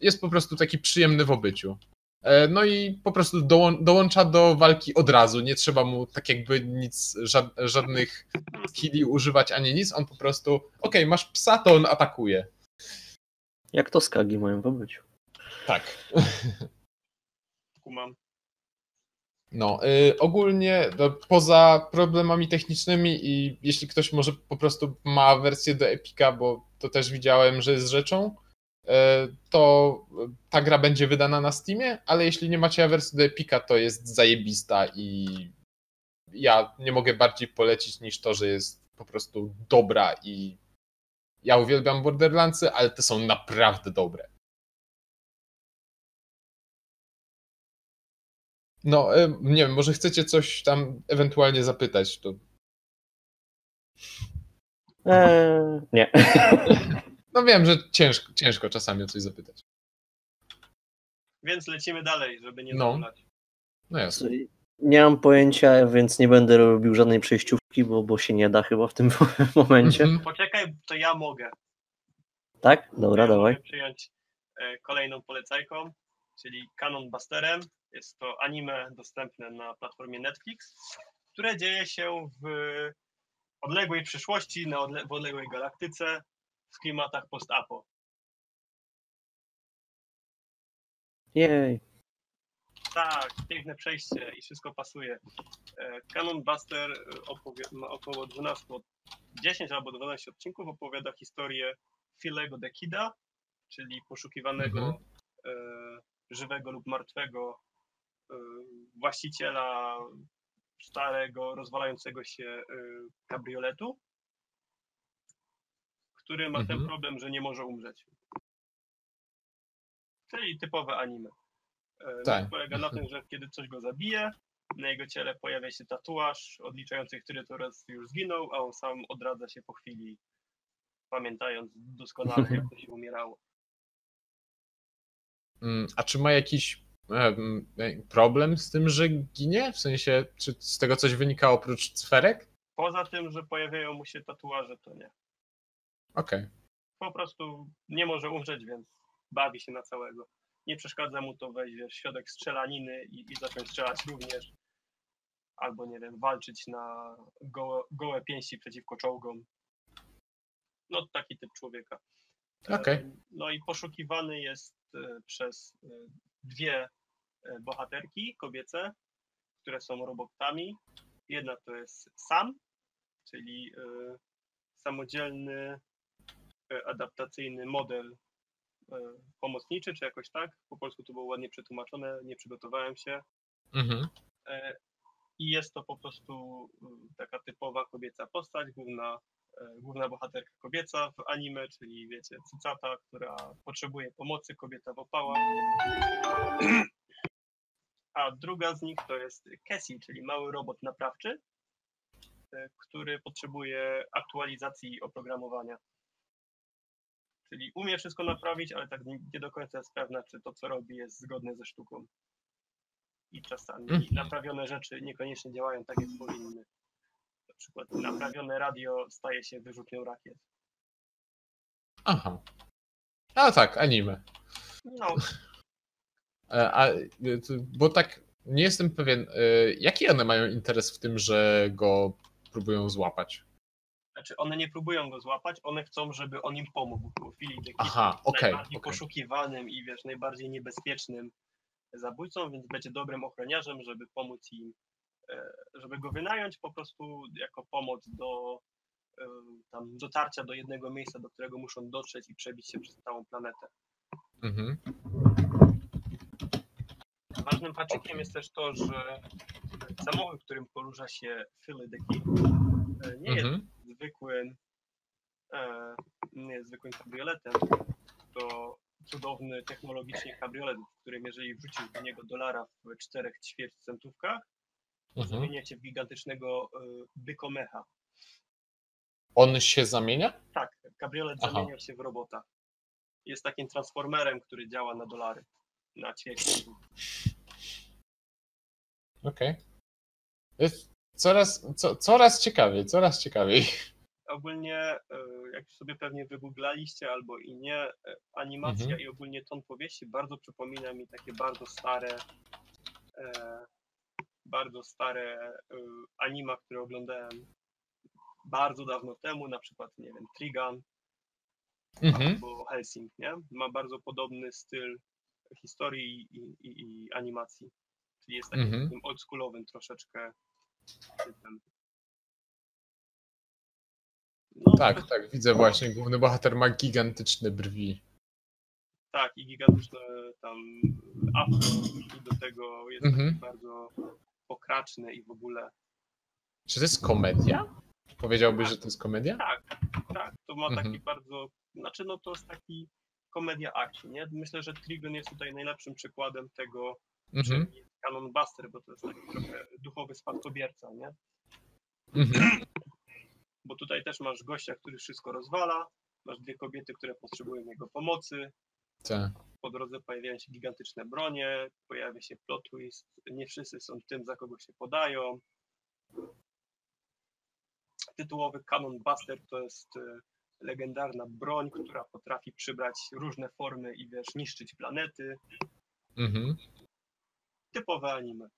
[SPEAKER 2] jest po prostu taki przyjemny w obyciu. E, no i po prostu dołącza do walki od razu. Nie trzeba mu tak jakby nic, żadnych skilli używać ani nic. On po prostu, okej, okay, masz psa, to on atakuje.
[SPEAKER 3] Jak to skagi mają w obyciu.
[SPEAKER 2] Tak. (laughs)
[SPEAKER 1] Kumam.
[SPEAKER 2] No, y, ogólnie no, poza problemami technicznymi i jeśli ktoś może po prostu ma wersję do Epika, bo to też widziałem, że jest rzeczą, E, to ta gra będzie wydana na Steamie, ale jeśli nie macie wersji do Epica, to jest zajebista i ja nie mogę bardziej polecić niż to, że jest po prostu dobra i ja uwielbiam Borderlandsy, ale te są naprawdę dobre. No, nie wiem, może chcecie coś tam ewentualnie zapytać, to...
[SPEAKER 3] Eee, nie. (laughs)
[SPEAKER 2] No wiem, że ciężko, ciężko czasami o coś zapytać.
[SPEAKER 1] Więc lecimy dalej, żeby nie no.
[SPEAKER 2] No jasne.
[SPEAKER 3] Nie mam pojęcia, więc nie będę robił żadnej przejściówki, bo, bo się nie da chyba w tym (laughs) momencie. Mhm.
[SPEAKER 1] Poczekaj, to ja mogę.
[SPEAKER 3] Tak? Dobra, ja dawaj.
[SPEAKER 1] Mogę przyjąć e, kolejną polecajką, czyli Canon Busterem. Jest to anime dostępne na platformie Netflix, które dzieje się w odległej przyszłości, na odle w odległej galaktyce, w klimatach post-apo.
[SPEAKER 3] Jej.
[SPEAKER 1] Tak, piękne przejście i wszystko pasuje. E, Canon Buster ma około 12, 10 albo 12 odcinków, opowiada historię Philego the Kida, czyli poszukiwanego mhm. Żywego lub martwego e, właściciela starego, rozwalającego się e, kabrioletu, który ma mhm. ten problem, że nie może umrzeć. Czyli typowe anime. E, tak. Polega na tym, że kiedy coś go zabije, na jego ciele pojawia się tatuaż odliczający, który to raz już zginął, a on sam odradza się po chwili, pamiętając doskonale, (laughs) jak to się umierało.
[SPEAKER 2] Mm, a czy ma jakiś e, problem z tym, że ginie? W sensie, czy z tego coś wynika oprócz cferek?
[SPEAKER 1] Poza tym, że pojawiają mu się tatuaże, to nie.
[SPEAKER 2] Okej. Okay.
[SPEAKER 1] Po prostu nie może umrzeć, więc bawi się na całego. Nie przeszkadza mu to wejść w środek strzelaniny i, i zacząć strzelać również. Albo, nie wiem, walczyć na gołe, gołe pięści przeciwko czołgom. No, taki typ człowieka.
[SPEAKER 2] E, okay.
[SPEAKER 1] No i poszukiwany jest przez e, dwie bohaterki kobiece, które są robotami Jedna to jest SAM, czyli samodzielny, adaptacyjny model pomocniczy, czy jakoś tak. Po polsku to było ładnie przetłumaczone, nie przygotowałem się.
[SPEAKER 2] Mhm.
[SPEAKER 1] I jest to po prostu taka typowa kobieca postać, główna, główna bohaterka kobieca w anime, czyli wiecie, cycata, która potrzebuje pomocy, kobieta w opałach. A druga z nich to jest Cassie, czyli mały robot naprawczy, e, który potrzebuje aktualizacji oprogramowania. Czyli umie wszystko naprawić, ale tak nie nie do końca jest pewna, czy to, co robi, jest zgodne ze sztuką. I czasami
[SPEAKER 2] Mhm.
[SPEAKER 1] naprawione rzeczy niekoniecznie działają tak, jak powinny. Przykład naprawione radio staje się wyrzutnią rakiet.
[SPEAKER 2] Aha. A tak, anime.
[SPEAKER 1] No,
[SPEAKER 2] E, A, to- bo tak, nie jestem pewien, y, jaki one mają interes w tym, że go próbują złapać?
[SPEAKER 1] znaczy one nie próbują go złapać, one chcą, żeby on im pomógł. The Kid
[SPEAKER 2] Aha, okej,
[SPEAKER 1] najbardziej
[SPEAKER 2] okej.
[SPEAKER 1] poszukiwanym i wiesz, najbardziej niebezpiecznym zabójcą, więc będzie dobrym ochroniarzem, żeby pomóc im, e, żeby go wynająć po prostu jako pomoc do e, tam dotarcia do jednego miejsca, do którego muszą dotrzeć i przebić się przez całą planetę.
[SPEAKER 2] Mhm.
[SPEAKER 1] Ważnym haczykiem jest też to, że samochód, którym porusza się Philly the Kid, e, nie jest
[SPEAKER 2] Mhm.
[SPEAKER 1] zwykłym, e, nie jest zwykłym kabrioletem, to cudowny technologicznie kabriolet, w którym jeżeli wrzucisz do niego dolara w czterech ćwierć centówkach,
[SPEAKER 2] Mhm.
[SPEAKER 1] zmieniacie w gigantycznego e, bykomecha.
[SPEAKER 2] On się zamienia?
[SPEAKER 1] Tak, kabriolet
[SPEAKER 2] Aha.
[SPEAKER 1] zamienia się w robota. Jest takim transformerem, który działa na dolary, na ćwierć.
[SPEAKER 2] Okej. Jest Coraz, co, coraz ciekawiej, coraz ciekawiej.
[SPEAKER 1] Ogólnie, e, jak sobie pewnie wygooglaliście albo i nie, e, animacja
[SPEAKER 2] Mhm.
[SPEAKER 1] i ogólnie ton powieści bardzo przypomina mi takie bardzo stare, e, bardzo stare e, anima, które oglądałem bardzo dawno temu, na przykład, nie wiem, Trigun
[SPEAKER 2] Mhm.
[SPEAKER 1] albo Helsing, nie? Ma bardzo podobny styl historii i, i, i animacji. Czyli jest takim
[SPEAKER 2] Mhm.
[SPEAKER 1] takim oldschoolowym troszeczkę typem. No,
[SPEAKER 2] Tak, tak, widzę właśnie. Główny bohater ma gigantyczne brwi.
[SPEAKER 1] Tak, i gigantyczne tam afro i do tego jest
[SPEAKER 2] Mhm.
[SPEAKER 1] taki bardzo pokraczny i w ogóle.
[SPEAKER 2] Czy to jest komedia? Powiedziałbyś, że to jest komedia?
[SPEAKER 1] Tak, tak, to ma taki
[SPEAKER 2] Mhm.
[SPEAKER 1] bardzo, znaczy no to jest taki komedia akcji, nie? Myślę, że Trigun jest tutaj najlepszym przykładem tego,
[SPEAKER 2] Mhm.
[SPEAKER 1] że jest Canon Buster, bo to jest taki trochę duchowy spadkobierca, nie?
[SPEAKER 2] Mhm.
[SPEAKER 1] Bo tutaj też masz gościa, który wszystko rozwala, masz dwie kobiety, które potrzebują jego pomocy,
[SPEAKER 2] Tak.
[SPEAKER 1] po drodze pojawiają się gigantyczne bronie, pojawia się plot twist, nie wszyscy są tym, za kogo się podają. Tytułowy Cannon Buster to jest e, legendarna broń, która potrafi przybrać różne formy i wiesz, niszczyć planety.
[SPEAKER 2] Mhm.
[SPEAKER 1] Typowe anime.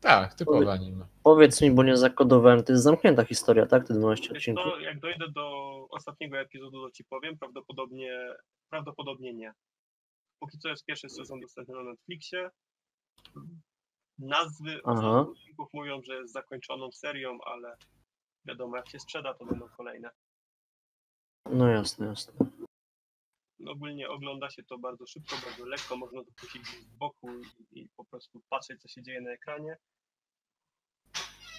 [SPEAKER 2] Tak, typowe anime.
[SPEAKER 3] Powiedz mi, bo nie zakodowałem, to jest zamknięta historia, tak? Te 12
[SPEAKER 1] Wiesz
[SPEAKER 3] odcinków.
[SPEAKER 1] co, jak dojdę do ostatniego epizodu, to ci powiem, prawdopodobnie, prawdopodobnie nie. Póki co jest pierwszy sezon dostępny na Netflixie. Nazwy odcinków mówią, że jest zakończoną serią, ale wiadomo, jak się sprzeda, to będą kolejne.
[SPEAKER 3] No jasne, jasne.
[SPEAKER 1] Ogólnie ogląda się to bardzo szybko, bardzo lekko, można to puścić z boku i, i po prostu patrzeć, co się dzieje na ekranie.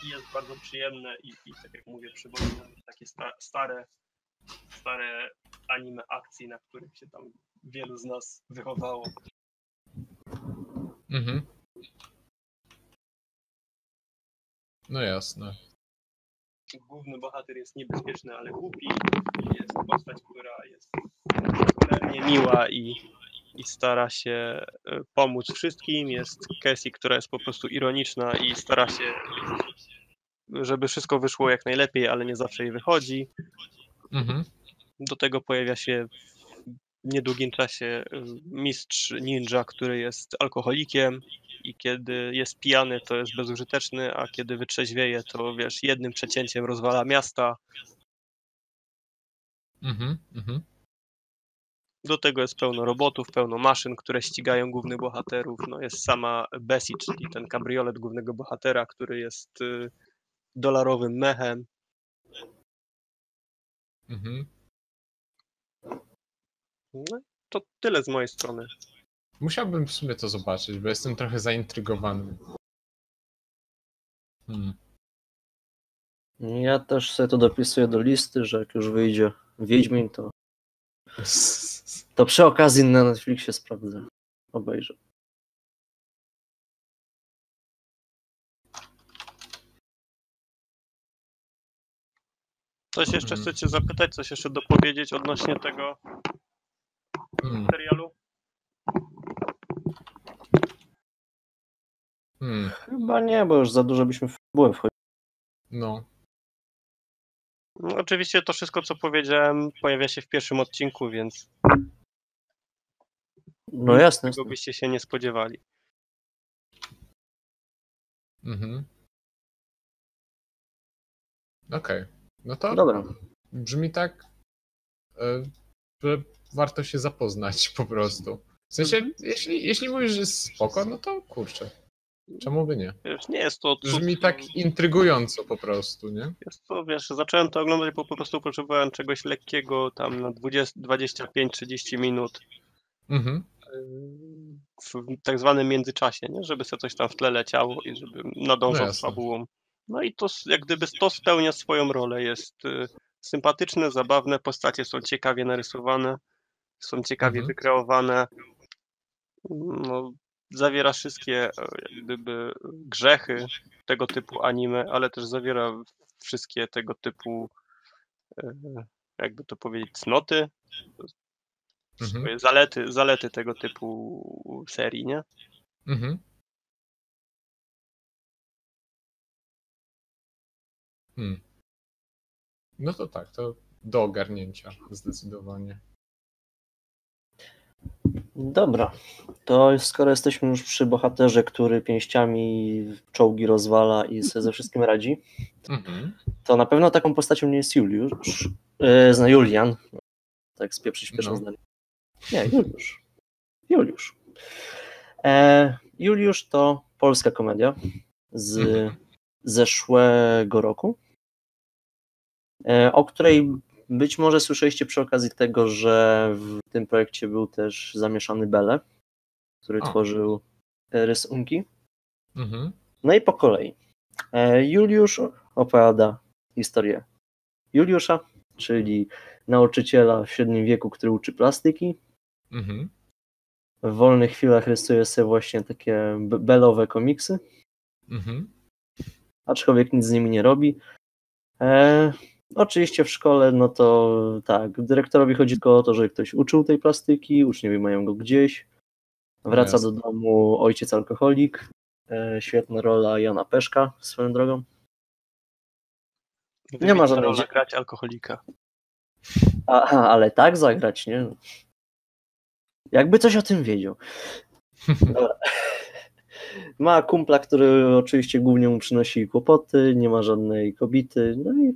[SPEAKER 1] I jest bardzo przyjemne i, i tak jak mówię, przypomina mi takie sta, stare, stare anime akcji, na których się tam wielu z nas wychowało.
[SPEAKER 2] Mhm. No jasne.
[SPEAKER 1] Główny bohater jest niebezpieczny, ale głupi. Jest postać, która jest cholernie miła i, i stara się e, pomóc wszystkim. Jest Cassie, która jest po prostu ironiczna i stara się, żeby wszystko wyszło jak najlepiej, ale nie zawsze jej wychodzi.
[SPEAKER 2] Mhm.
[SPEAKER 1] Do tego pojawia się niedługim czasie mistrz ninja, który jest alkoholikiem i kiedy jest pijany, to jest bezużyteczny, a kiedy wytrzeźwieje, to wiesz, jednym przecięciem rozwala miasta.
[SPEAKER 2] Mhm. Mhm.
[SPEAKER 1] Do tego jest pełno robotów, pełno maszyn, które ścigają głównych bohaterów. No jest sama Bessie, czyli ten kabriolet głównego bohatera, który jest y, dolarowym mechem.
[SPEAKER 2] Mhm.
[SPEAKER 1] No, to tyle z mojej strony.
[SPEAKER 2] Musiałbym w sumie to zobaczyć, bo jestem trochę zaintrygowany. Hmm.
[SPEAKER 3] Ja też sobie to dopisuję do listy, że jak już wyjdzie Wiedźmin, to, (laughs) to przy okazji na Netflixie sprawdzę. Obejrzę.
[SPEAKER 1] Coś jeszcze
[SPEAKER 2] Mhm.
[SPEAKER 1] chcecie zapytać? Coś jeszcze dopowiedzieć odnośnie tego
[SPEAKER 2] Hmm.
[SPEAKER 1] serialu?
[SPEAKER 2] Hmm.
[SPEAKER 3] Chyba nie, bo już za dużo byśmy w fabułę wchodzili.
[SPEAKER 2] No.
[SPEAKER 1] No, oczywiście to wszystko, co powiedziałem, pojawia się w pierwszym odcinku, więc
[SPEAKER 3] No jasne.
[SPEAKER 1] tego byście się nie spodziewali.
[SPEAKER 2] Mhm. Okej. No to
[SPEAKER 3] Dobra.
[SPEAKER 2] brzmi tak, e, że warto się zapoznać po prostu. W sensie, jeśli, jeśli mówisz, że jest spoko, no to kurczę. Czemu by nie?
[SPEAKER 1] Wiesz, nie jest to...
[SPEAKER 2] Brzmi tak intrygująco po prostu, nie?
[SPEAKER 1] Jest to, wiesz, zacząłem to oglądać, bo po prostu potrzebowałem czegoś lekkiego tam na 20 25-30 minut
[SPEAKER 2] Mhm.
[SPEAKER 1] w tak zwanym międzyczasie, nie? żeby sobie coś tam w tle leciało i żeby nadążał
[SPEAKER 2] No
[SPEAKER 1] z fabułą. No i to jak gdyby to spełnia swoją rolę. Jest y, sympatyczne, zabawne, postacie są ciekawie narysowane, są ciekawie
[SPEAKER 2] Mhm.
[SPEAKER 1] wykreowane. No, zawiera wszystkie e, gdyby grzechy tego typu anime, ale też zawiera wszystkie tego typu e, jakby to powiedzieć cnoty,
[SPEAKER 2] Mhm.
[SPEAKER 1] zalety, zalety tego typu serii, nie?
[SPEAKER 2] Mhm. Hmm. No to tak, to do ogarnięcia zdecydowanie.
[SPEAKER 3] Dobra. To skoro jesteśmy już przy bohaterze, który pięściami czołgi rozwala i sobie ze wszystkim radzi,
[SPEAKER 2] Mhm.
[SPEAKER 3] to na pewno taką postacią nie jest Juliusz. Yy, zna Julian. Tak spieprzyć pierwsze
[SPEAKER 2] No.
[SPEAKER 3] zdanie. Nie, Juliusz. Juliusz. E, Juliusz to polska komedia z
[SPEAKER 2] Mhm.
[SPEAKER 3] zeszłego roku, e, o której być może słyszeliście przy okazji tego, że w tym projekcie był też zamieszany Bele, który tworzył e, rysunki.
[SPEAKER 2] Mhm.
[SPEAKER 3] No i po kolei. E, Juliusz opowiada historię Juliusza, czyli nauczyciela w średnim wieku, który uczy plastyki.
[SPEAKER 2] Mhm.
[SPEAKER 3] W wolnych chwilach rysuje sobie właśnie takie belowe komiksy,
[SPEAKER 2] Mhm.
[SPEAKER 3] aczkolwiek nic z nimi nie robi. E, oczywiście w szkole, no to tak, dyrektorowi chodzi tylko o to, że ktoś uczył tej plastyki, uczniowie mają go gdzieś. Wraca do domu ojciec alkoholik. E, świetna rola Jana Peszka swoją drogą. Nie ma żadnej
[SPEAKER 1] rola
[SPEAKER 3] dzie-
[SPEAKER 1] grać alkoholika.
[SPEAKER 3] Aha, ale tak zagrać, nie? Jakby coś o tym wiedział. Dobra. (laughs) Ma kumpla, który oczywiście głównie mu przynosi kłopoty, nie ma żadnej kobiety, no i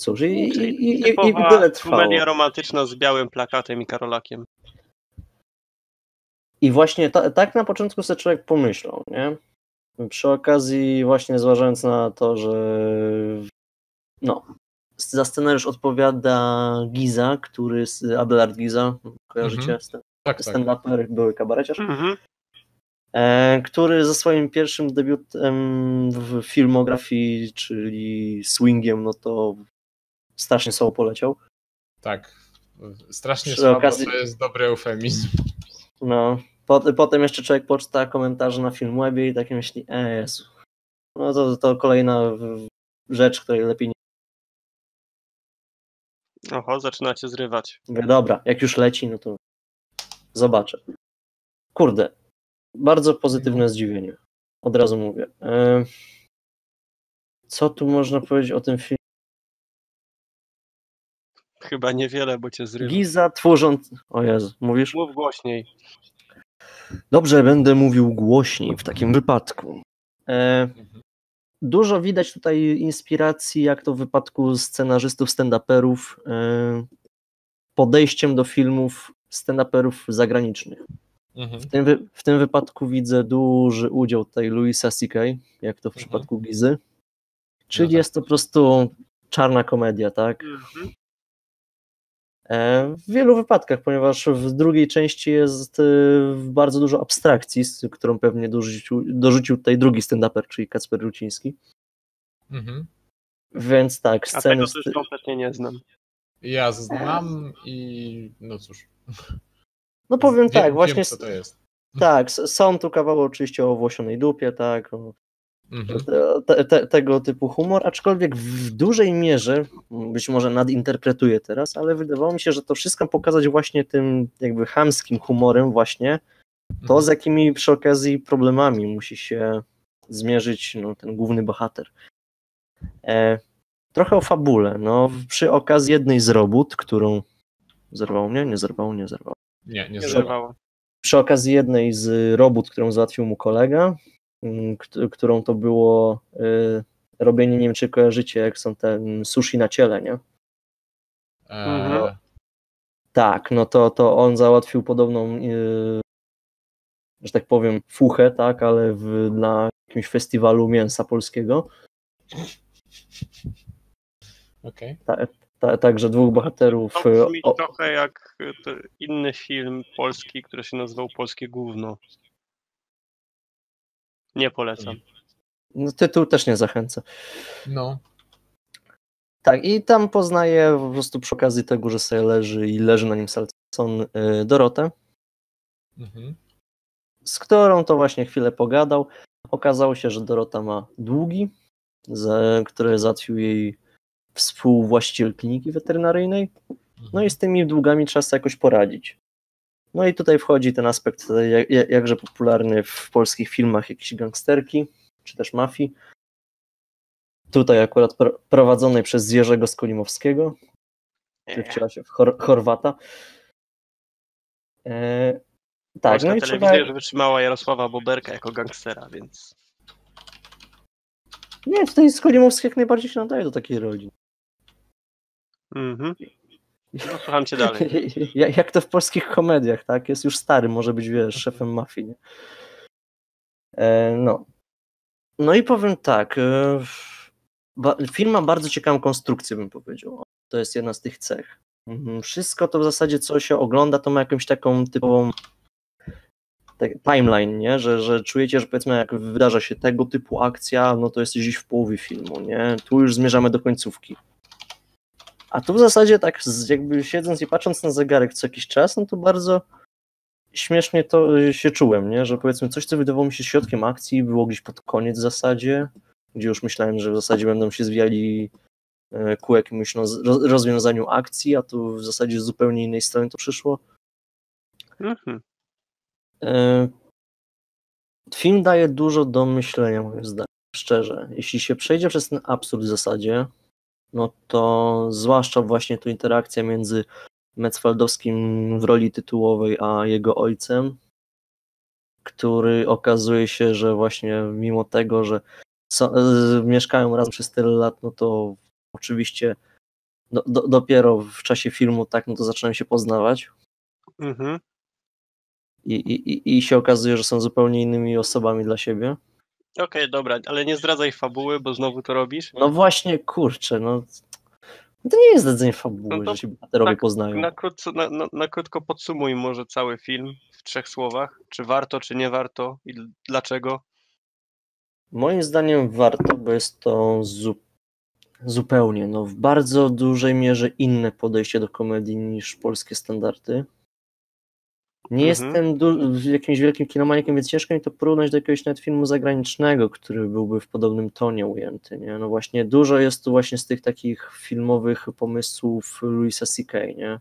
[SPEAKER 3] cóż, i, i, i, i, tyle trwało.
[SPEAKER 1] komedia romantyczna z białym plakatem i karolakiem.
[SPEAKER 3] I właśnie ta, tak na początku sobie człowiek pomyślał, nie? Przy okazji właśnie zważając na to, że no, za scenariusz odpowiada Giza, który z Abelard Giza, kojarzycie?
[SPEAKER 2] Mhm. Tak, tak.
[SPEAKER 3] Stand-uper, były kabareciarz.
[SPEAKER 1] Mhm.
[SPEAKER 3] e, który ze swoim pierwszym debiutem w filmografii, czyli Swingiem, no to strasznie słabo poleciał.
[SPEAKER 2] Tak. Strasznie
[SPEAKER 3] Przy
[SPEAKER 2] słabo
[SPEAKER 3] okazji-
[SPEAKER 2] to jest dobry eufemizm.
[SPEAKER 3] No, pot, potem jeszcze człowiek poczyta komentarze na Filmwebie i takie myśli, e Jezu. No to, to kolejna rzecz, której lepiej nie
[SPEAKER 1] Oho, zaczynacie zrywać.
[SPEAKER 3] mówię. Dobra, jak już leci, no to zobaczę. Kurde, bardzo pozytywne zdziwienie. Od razu mówię. E, co tu można powiedzieć o tym filmie?
[SPEAKER 1] Chyba niewiele, bo cię zrywa.
[SPEAKER 3] Giza tworząc... O Jezu, mówisz?
[SPEAKER 1] Mów głośniej.
[SPEAKER 3] Dobrze, będę mówił głośniej w takim wypadku. E, dużo widać tutaj inspiracji, jak to w wypadku scenarzystów stand-uperów, e, podejściem do filmów stand-uperów zagranicznych.
[SPEAKER 2] Mhm.
[SPEAKER 3] W tym, wy, w tym wypadku widzę duży udział tutaj Louisa C.K., jak to w
[SPEAKER 2] Mhm.
[SPEAKER 3] przypadku Gizy. Czyli
[SPEAKER 2] No tak.
[SPEAKER 3] jest to po prostu czarna komedia, tak?
[SPEAKER 1] Mhm.
[SPEAKER 3] E, W wielu wypadkach, ponieważ w drugiej części jest e, bardzo dużo abstrakcji, z którą pewnie dorzucił, dorzucił tutaj drugi stand-uper, czyli Kacper Ruciński.
[SPEAKER 2] Mhm.
[SPEAKER 3] Więc tak,
[SPEAKER 1] A
[SPEAKER 3] sceny.
[SPEAKER 1] tego
[SPEAKER 3] z-
[SPEAKER 1] to już kompletnie nie znam.
[SPEAKER 2] Ja znam i no cóż.
[SPEAKER 3] No powiem
[SPEAKER 2] wiem,
[SPEAKER 3] tak, właśnie
[SPEAKER 2] Wiem, co to jest.
[SPEAKER 3] tak, są tu kawały oczywiście o włosionej dupie, tak, o
[SPEAKER 2] Mhm.
[SPEAKER 3] te, te, tego typu humor, aczkolwiek w dużej mierze, być może nadinterpretuję teraz, ale wydawało mi się, że to wszystko pokazać właśnie tym jakby chamskim humorem właśnie, to
[SPEAKER 2] Mhm.
[SPEAKER 3] z jakimi przy okazji problemami musi się zmierzyć no, ten główny bohater. E, trochę o fabule. No, przy okazji jednej z robót, którą zerwał mnie, nie zerwał, nie zerwał.
[SPEAKER 2] Nie, nie
[SPEAKER 1] Nie
[SPEAKER 2] zerwał.
[SPEAKER 1] zerwało.
[SPEAKER 3] Przy okazji jednej z robót, którą załatwił mu kolega, którą to było y, robienie, nie wiem czy kojarzycie, jak są te mm, sushi na ciele, nie?
[SPEAKER 1] Mhm.
[SPEAKER 2] Eee,
[SPEAKER 3] Tak, no to, to on załatwił podobną, yy, że tak powiem, fuchę, tak, ale w, na jakimś festiwalu mięsa polskiego.
[SPEAKER 2] Okej.
[SPEAKER 3] Ta, także dwóch bohaterów.
[SPEAKER 1] To brzmi
[SPEAKER 3] o,
[SPEAKER 1] trochę jak y, inny film polski, który się nazywał Polskie Gówno. Nie polecam.
[SPEAKER 3] no, tytuł też nie zachęca.
[SPEAKER 2] No.
[SPEAKER 3] Tak, i tam poznaje po prostu przy okazji tego, że sobie leży i leży na nim Salson yy, Dorotę,
[SPEAKER 2] Mhm.
[SPEAKER 3] z którą to właśnie chwilę pogadał. Okazało się, że Dorota ma długi, za, które załatwił jej współwłaściciel kliniki weterynaryjnej. No i z tymi długami trzeba sobie jakoś poradzić. No i tutaj wchodzi ten aspekt jak- jak- jakże popularny w polskich filmach, jakieś gangsterki, czy też mafii. Tutaj akurat pro- prowadzonej przez Jerzego Skolimowskiego, który wciela się w Chor- Chorwata. E, tak,
[SPEAKER 1] Polska
[SPEAKER 3] no i
[SPEAKER 1] telewizja
[SPEAKER 3] trzeba...
[SPEAKER 1] już wytrzymała Jarosława Boberka jako gangstera, więc
[SPEAKER 3] Nie, tutaj Skolimowski jak najbardziej się nadaje do takiej roli.
[SPEAKER 1] mhm. No, słucham cię dalej. (laughs)
[SPEAKER 3] Jak to w polskich komediach, tak? Jest już stary, może być, wiesz, szefem mafii, nie? E, no. No i powiem tak. E, film ma bardzo ciekawą konstrukcję, bym powiedział. To jest jedna z tych cech. Mhm, Wszystko to w zasadzie, co się ogląda, to ma jakąś taką typową timeline, nie? Że, że czujecie, że powiedzmy, jak wydarza się tego typu akcja, no to jesteś gdzieś w połowie filmu, nie? Tu już zmierzamy do końcówki. A tu w zasadzie tak jakby siedząc i patrząc na zegarek co jakiś czas, no to bardzo śmiesznie to y, się czułem, nie? Że powiedzmy coś, co wydawało mi się środkiem akcji, było gdzieś pod koniec w zasadzie, gdzie już myślałem, że w zasadzie będą się zwijali e, ku roz- rozwiązaniu akcji, a tu w zasadzie z zupełnie innej strony to przyszło.
[SPEAKER 1] Mhm.
[SPEAKER 3] E, Film daje dużo do myślenia, moim zdaniem, szczerze. Jeśli się przejdzie przez ten absurd w zasadzie, no to zwłaszcza właśnie tu interakcja między Metzfeldowskim w roli tytułowej, a jego ojcem, który okazuje się, że właśnie mimo tego, że są, e, mieszkają razem przez tyle lat, no to oczywiście do, do, dopiero w czasie filmu tak, no to zaczynają się poznawać
[SPEAKER 1] Mhm.
[SPEAKER 3] i, i- i się okazuje, że są zupełnie innymi osobami dla siebie.
[SPEAKER 1] Okej, dobra, ale nie zdradzaj fabuły, bo znowu to robisz.
[SPEAKER 3] No właśnie, kurczę, no to nie jest zedzenie fabuły,
[SPEAKER 1] No to
[SPEAKER 3] że się bohaterowie
[SPEAKER 1] tak,
[SPEAKER 3] poznają.
[SPEAKER 1] Na, krótko, na, na, na krótko podsumuj może cały film w trzech słowach. Czy warto, czy nie warto i dlaczego?
[SPEAKER 3] Moim zdaniem warto, bo jest to zu zupełnie, no w bardzo dużej mierze inne podejście do komedii niż polskie standardy. Nie
[SPEAKER 1] Mhm.
[SPEAKER 3] jestem du- jakimś wielkim kinomaniakiem, więc ciężko mi to porównać do jakiegoś nawet filmu zagranicznego, który byłby w podobnym tonie ujęty. Nie? No właśnie dużo jest tu właśnie z tych takich filmowych pomysłów Louisa C.K., nie?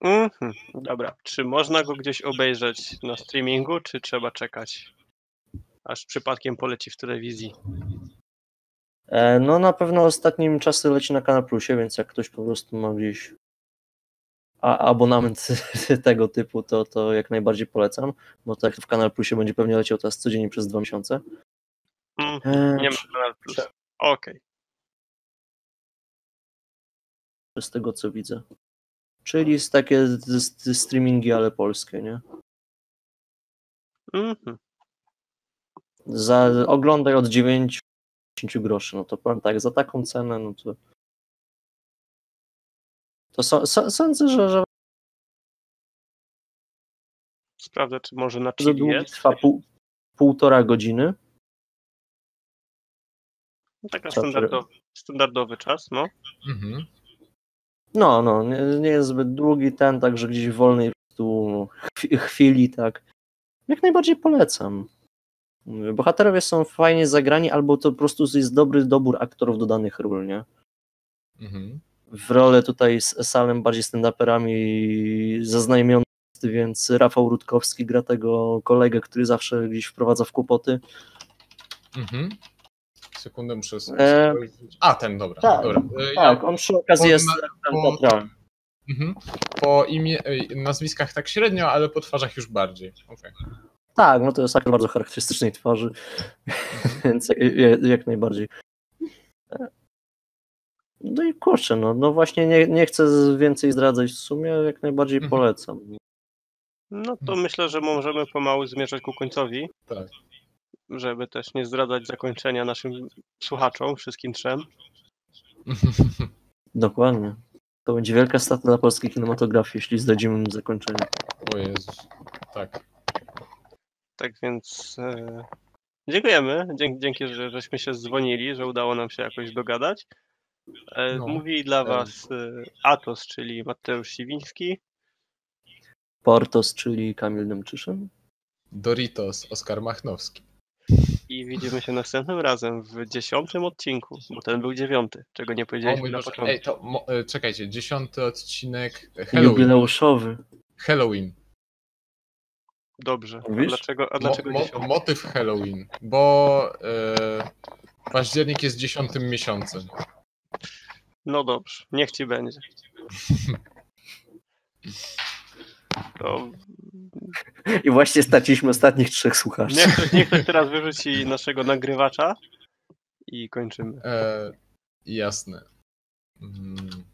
[SPEAKER 1] Mhm. Dobra, czy można go gdzieś obejrzeć na streamingu, czy trzeba czekać, aż przypadkiem poleci w telewizji?
[SPEAKER 3] E, No na pewno ostatnim czasem leci na Kanal Plusie, więc jak ktoś po prostu ma gdzieś abonament (laughs) tego typu, to, to jak najbardziej polecam, bo tak w Kanal Plusie będzie pewnie leciał teraz codziennie przez dwa miesiące.
[SPEAKER 1] Mhm.
[SPEAKER 3] E,
[SPEAKER 1] Nie ma Kanal Plus. Okej.
[SPEAKER 3] Z tego co widzę. Czyli jest takie z- z- streamingi, ale polskie, nie?
[SPEAKER 1] Mhm.
[SPEAKER 3] Za, oglądaj od 9 10 groszy. No to powiem tak, za taką cenę, no to. To so, so, sądzę, że, że
[SPEAKER 1] Sprawdzę, czy może na chili jest.
[SPEAKER 3] trwa pół, półtora godziny.
[SPEAKER 1] No, Taka standardowy, standardowy czas, no.
[SPEAKER 2] Mhm.
[SPEAKER 3] No, no, nie, nie jest zbyt długi ten, także gdzieś w wolnej po prostu chwi- chwili, tak. Jak najbardziej polecam. Bohaterowie są fajnie zagrani, albo to po prostu jest dobry dobór aktorów do danych ról, nie?
[SPEAKER 2] Mhm.
[SPEAKER 3] W rolę tutaj z Salem bardziej stand-uperami zaznajomiony więc Rafał Rutkowski gra tego kolegę, który zawsze gdzieś wprowadza w kłopoty.
[SPEAKER 2] Mhm. Sekundę muszę sobie
[SPEAKER 3] E.
[SPEAKER 2] A, ten, dobra.
[SPEAKER 3] tak,
[SPEAKER 2] dobra. E,
[SPEAKER 3] Tak, on przy okazji jest
[SPEAKER 2] po-. Mhm. Po imię, e, nazwiskach tak średnio, ale po twarzach już bardziej. Okej.
[SPEAKER 3] Tak, no to jest aktor bardzo charakterystycznej twarzy, (laughs) więc jak, jak, jak najbardziej. No i kurczę, no, no właśnie nie, nie chcę więcej zdradzać w sumie, jak najbardziej
[SPEAKER 2] Mhm.
[SPEAKER 3] polecam.
[SPEAKER 1] No to myślę, że możemy pomału zmierzać ku końcowi,
[SPEAKER 2] Tak.
[SPEAKER 1] żeby też nie zdradzać zakończenia naszym słuchaczom, wszystkim trzem. (laughs)
[SPEAKER 3] Dokładnie. To będzie wielka strata dla polskiej kinematografii, jeśli zdradzimy im zakończenie.
[SPEAKER 2] o Jezus. Tak.
[SPEAKER 1] Tak więc e, dziękujemy. Dzięki, dzięki że żeśmy się dzwonili, że udało nam się jakoś dogadać. E,
[SPEAKER 2] No.
[SPEAKER 1] Mówili dla. Was e, Atos, czyli Mateusz Siwiński.
[SPEAKER 3] Portos, czyli Kamil Demczyszyn.
[SPEAKER 2] Doritos, Oskar Machnowski.
[SPEAKER 1] I widzimy się następnym razem w dziesiątym odcinku, bo ten był dziewiąty, czego nie powiedzieliśmy na początku.
[SPEAKER 2] Ej, to mo- e, czekajcie, dziesiąty odcinek Halloween.
[SPEAKER 3] Jubileuszowy.
[SPEAKER 2] Halloween.
[SPEAKER 1] Dobrze. A dlaczego, a
[SPEAKER 2] Mo-
[SPEAKER 1] dlaczego
[SPEAKER 2] mo-
[SPEAKER 1] dziesiąty?
[SPEAKER 2] motyw Halloween, bo e, październik jest dziesiątym miesiącem.
[SPEAKER 1] No dobrze, niech Ci będzie. To
[SPEAKER 3] I właśnie straciliśmy ostatnich trzech słuchaczy.
[SPEAKER 1] niech ktoś, niech ktoś teraz wyrzuci naszego nagrywacza i kończymy.
[SPEAKER 2] E, jasne. Mm.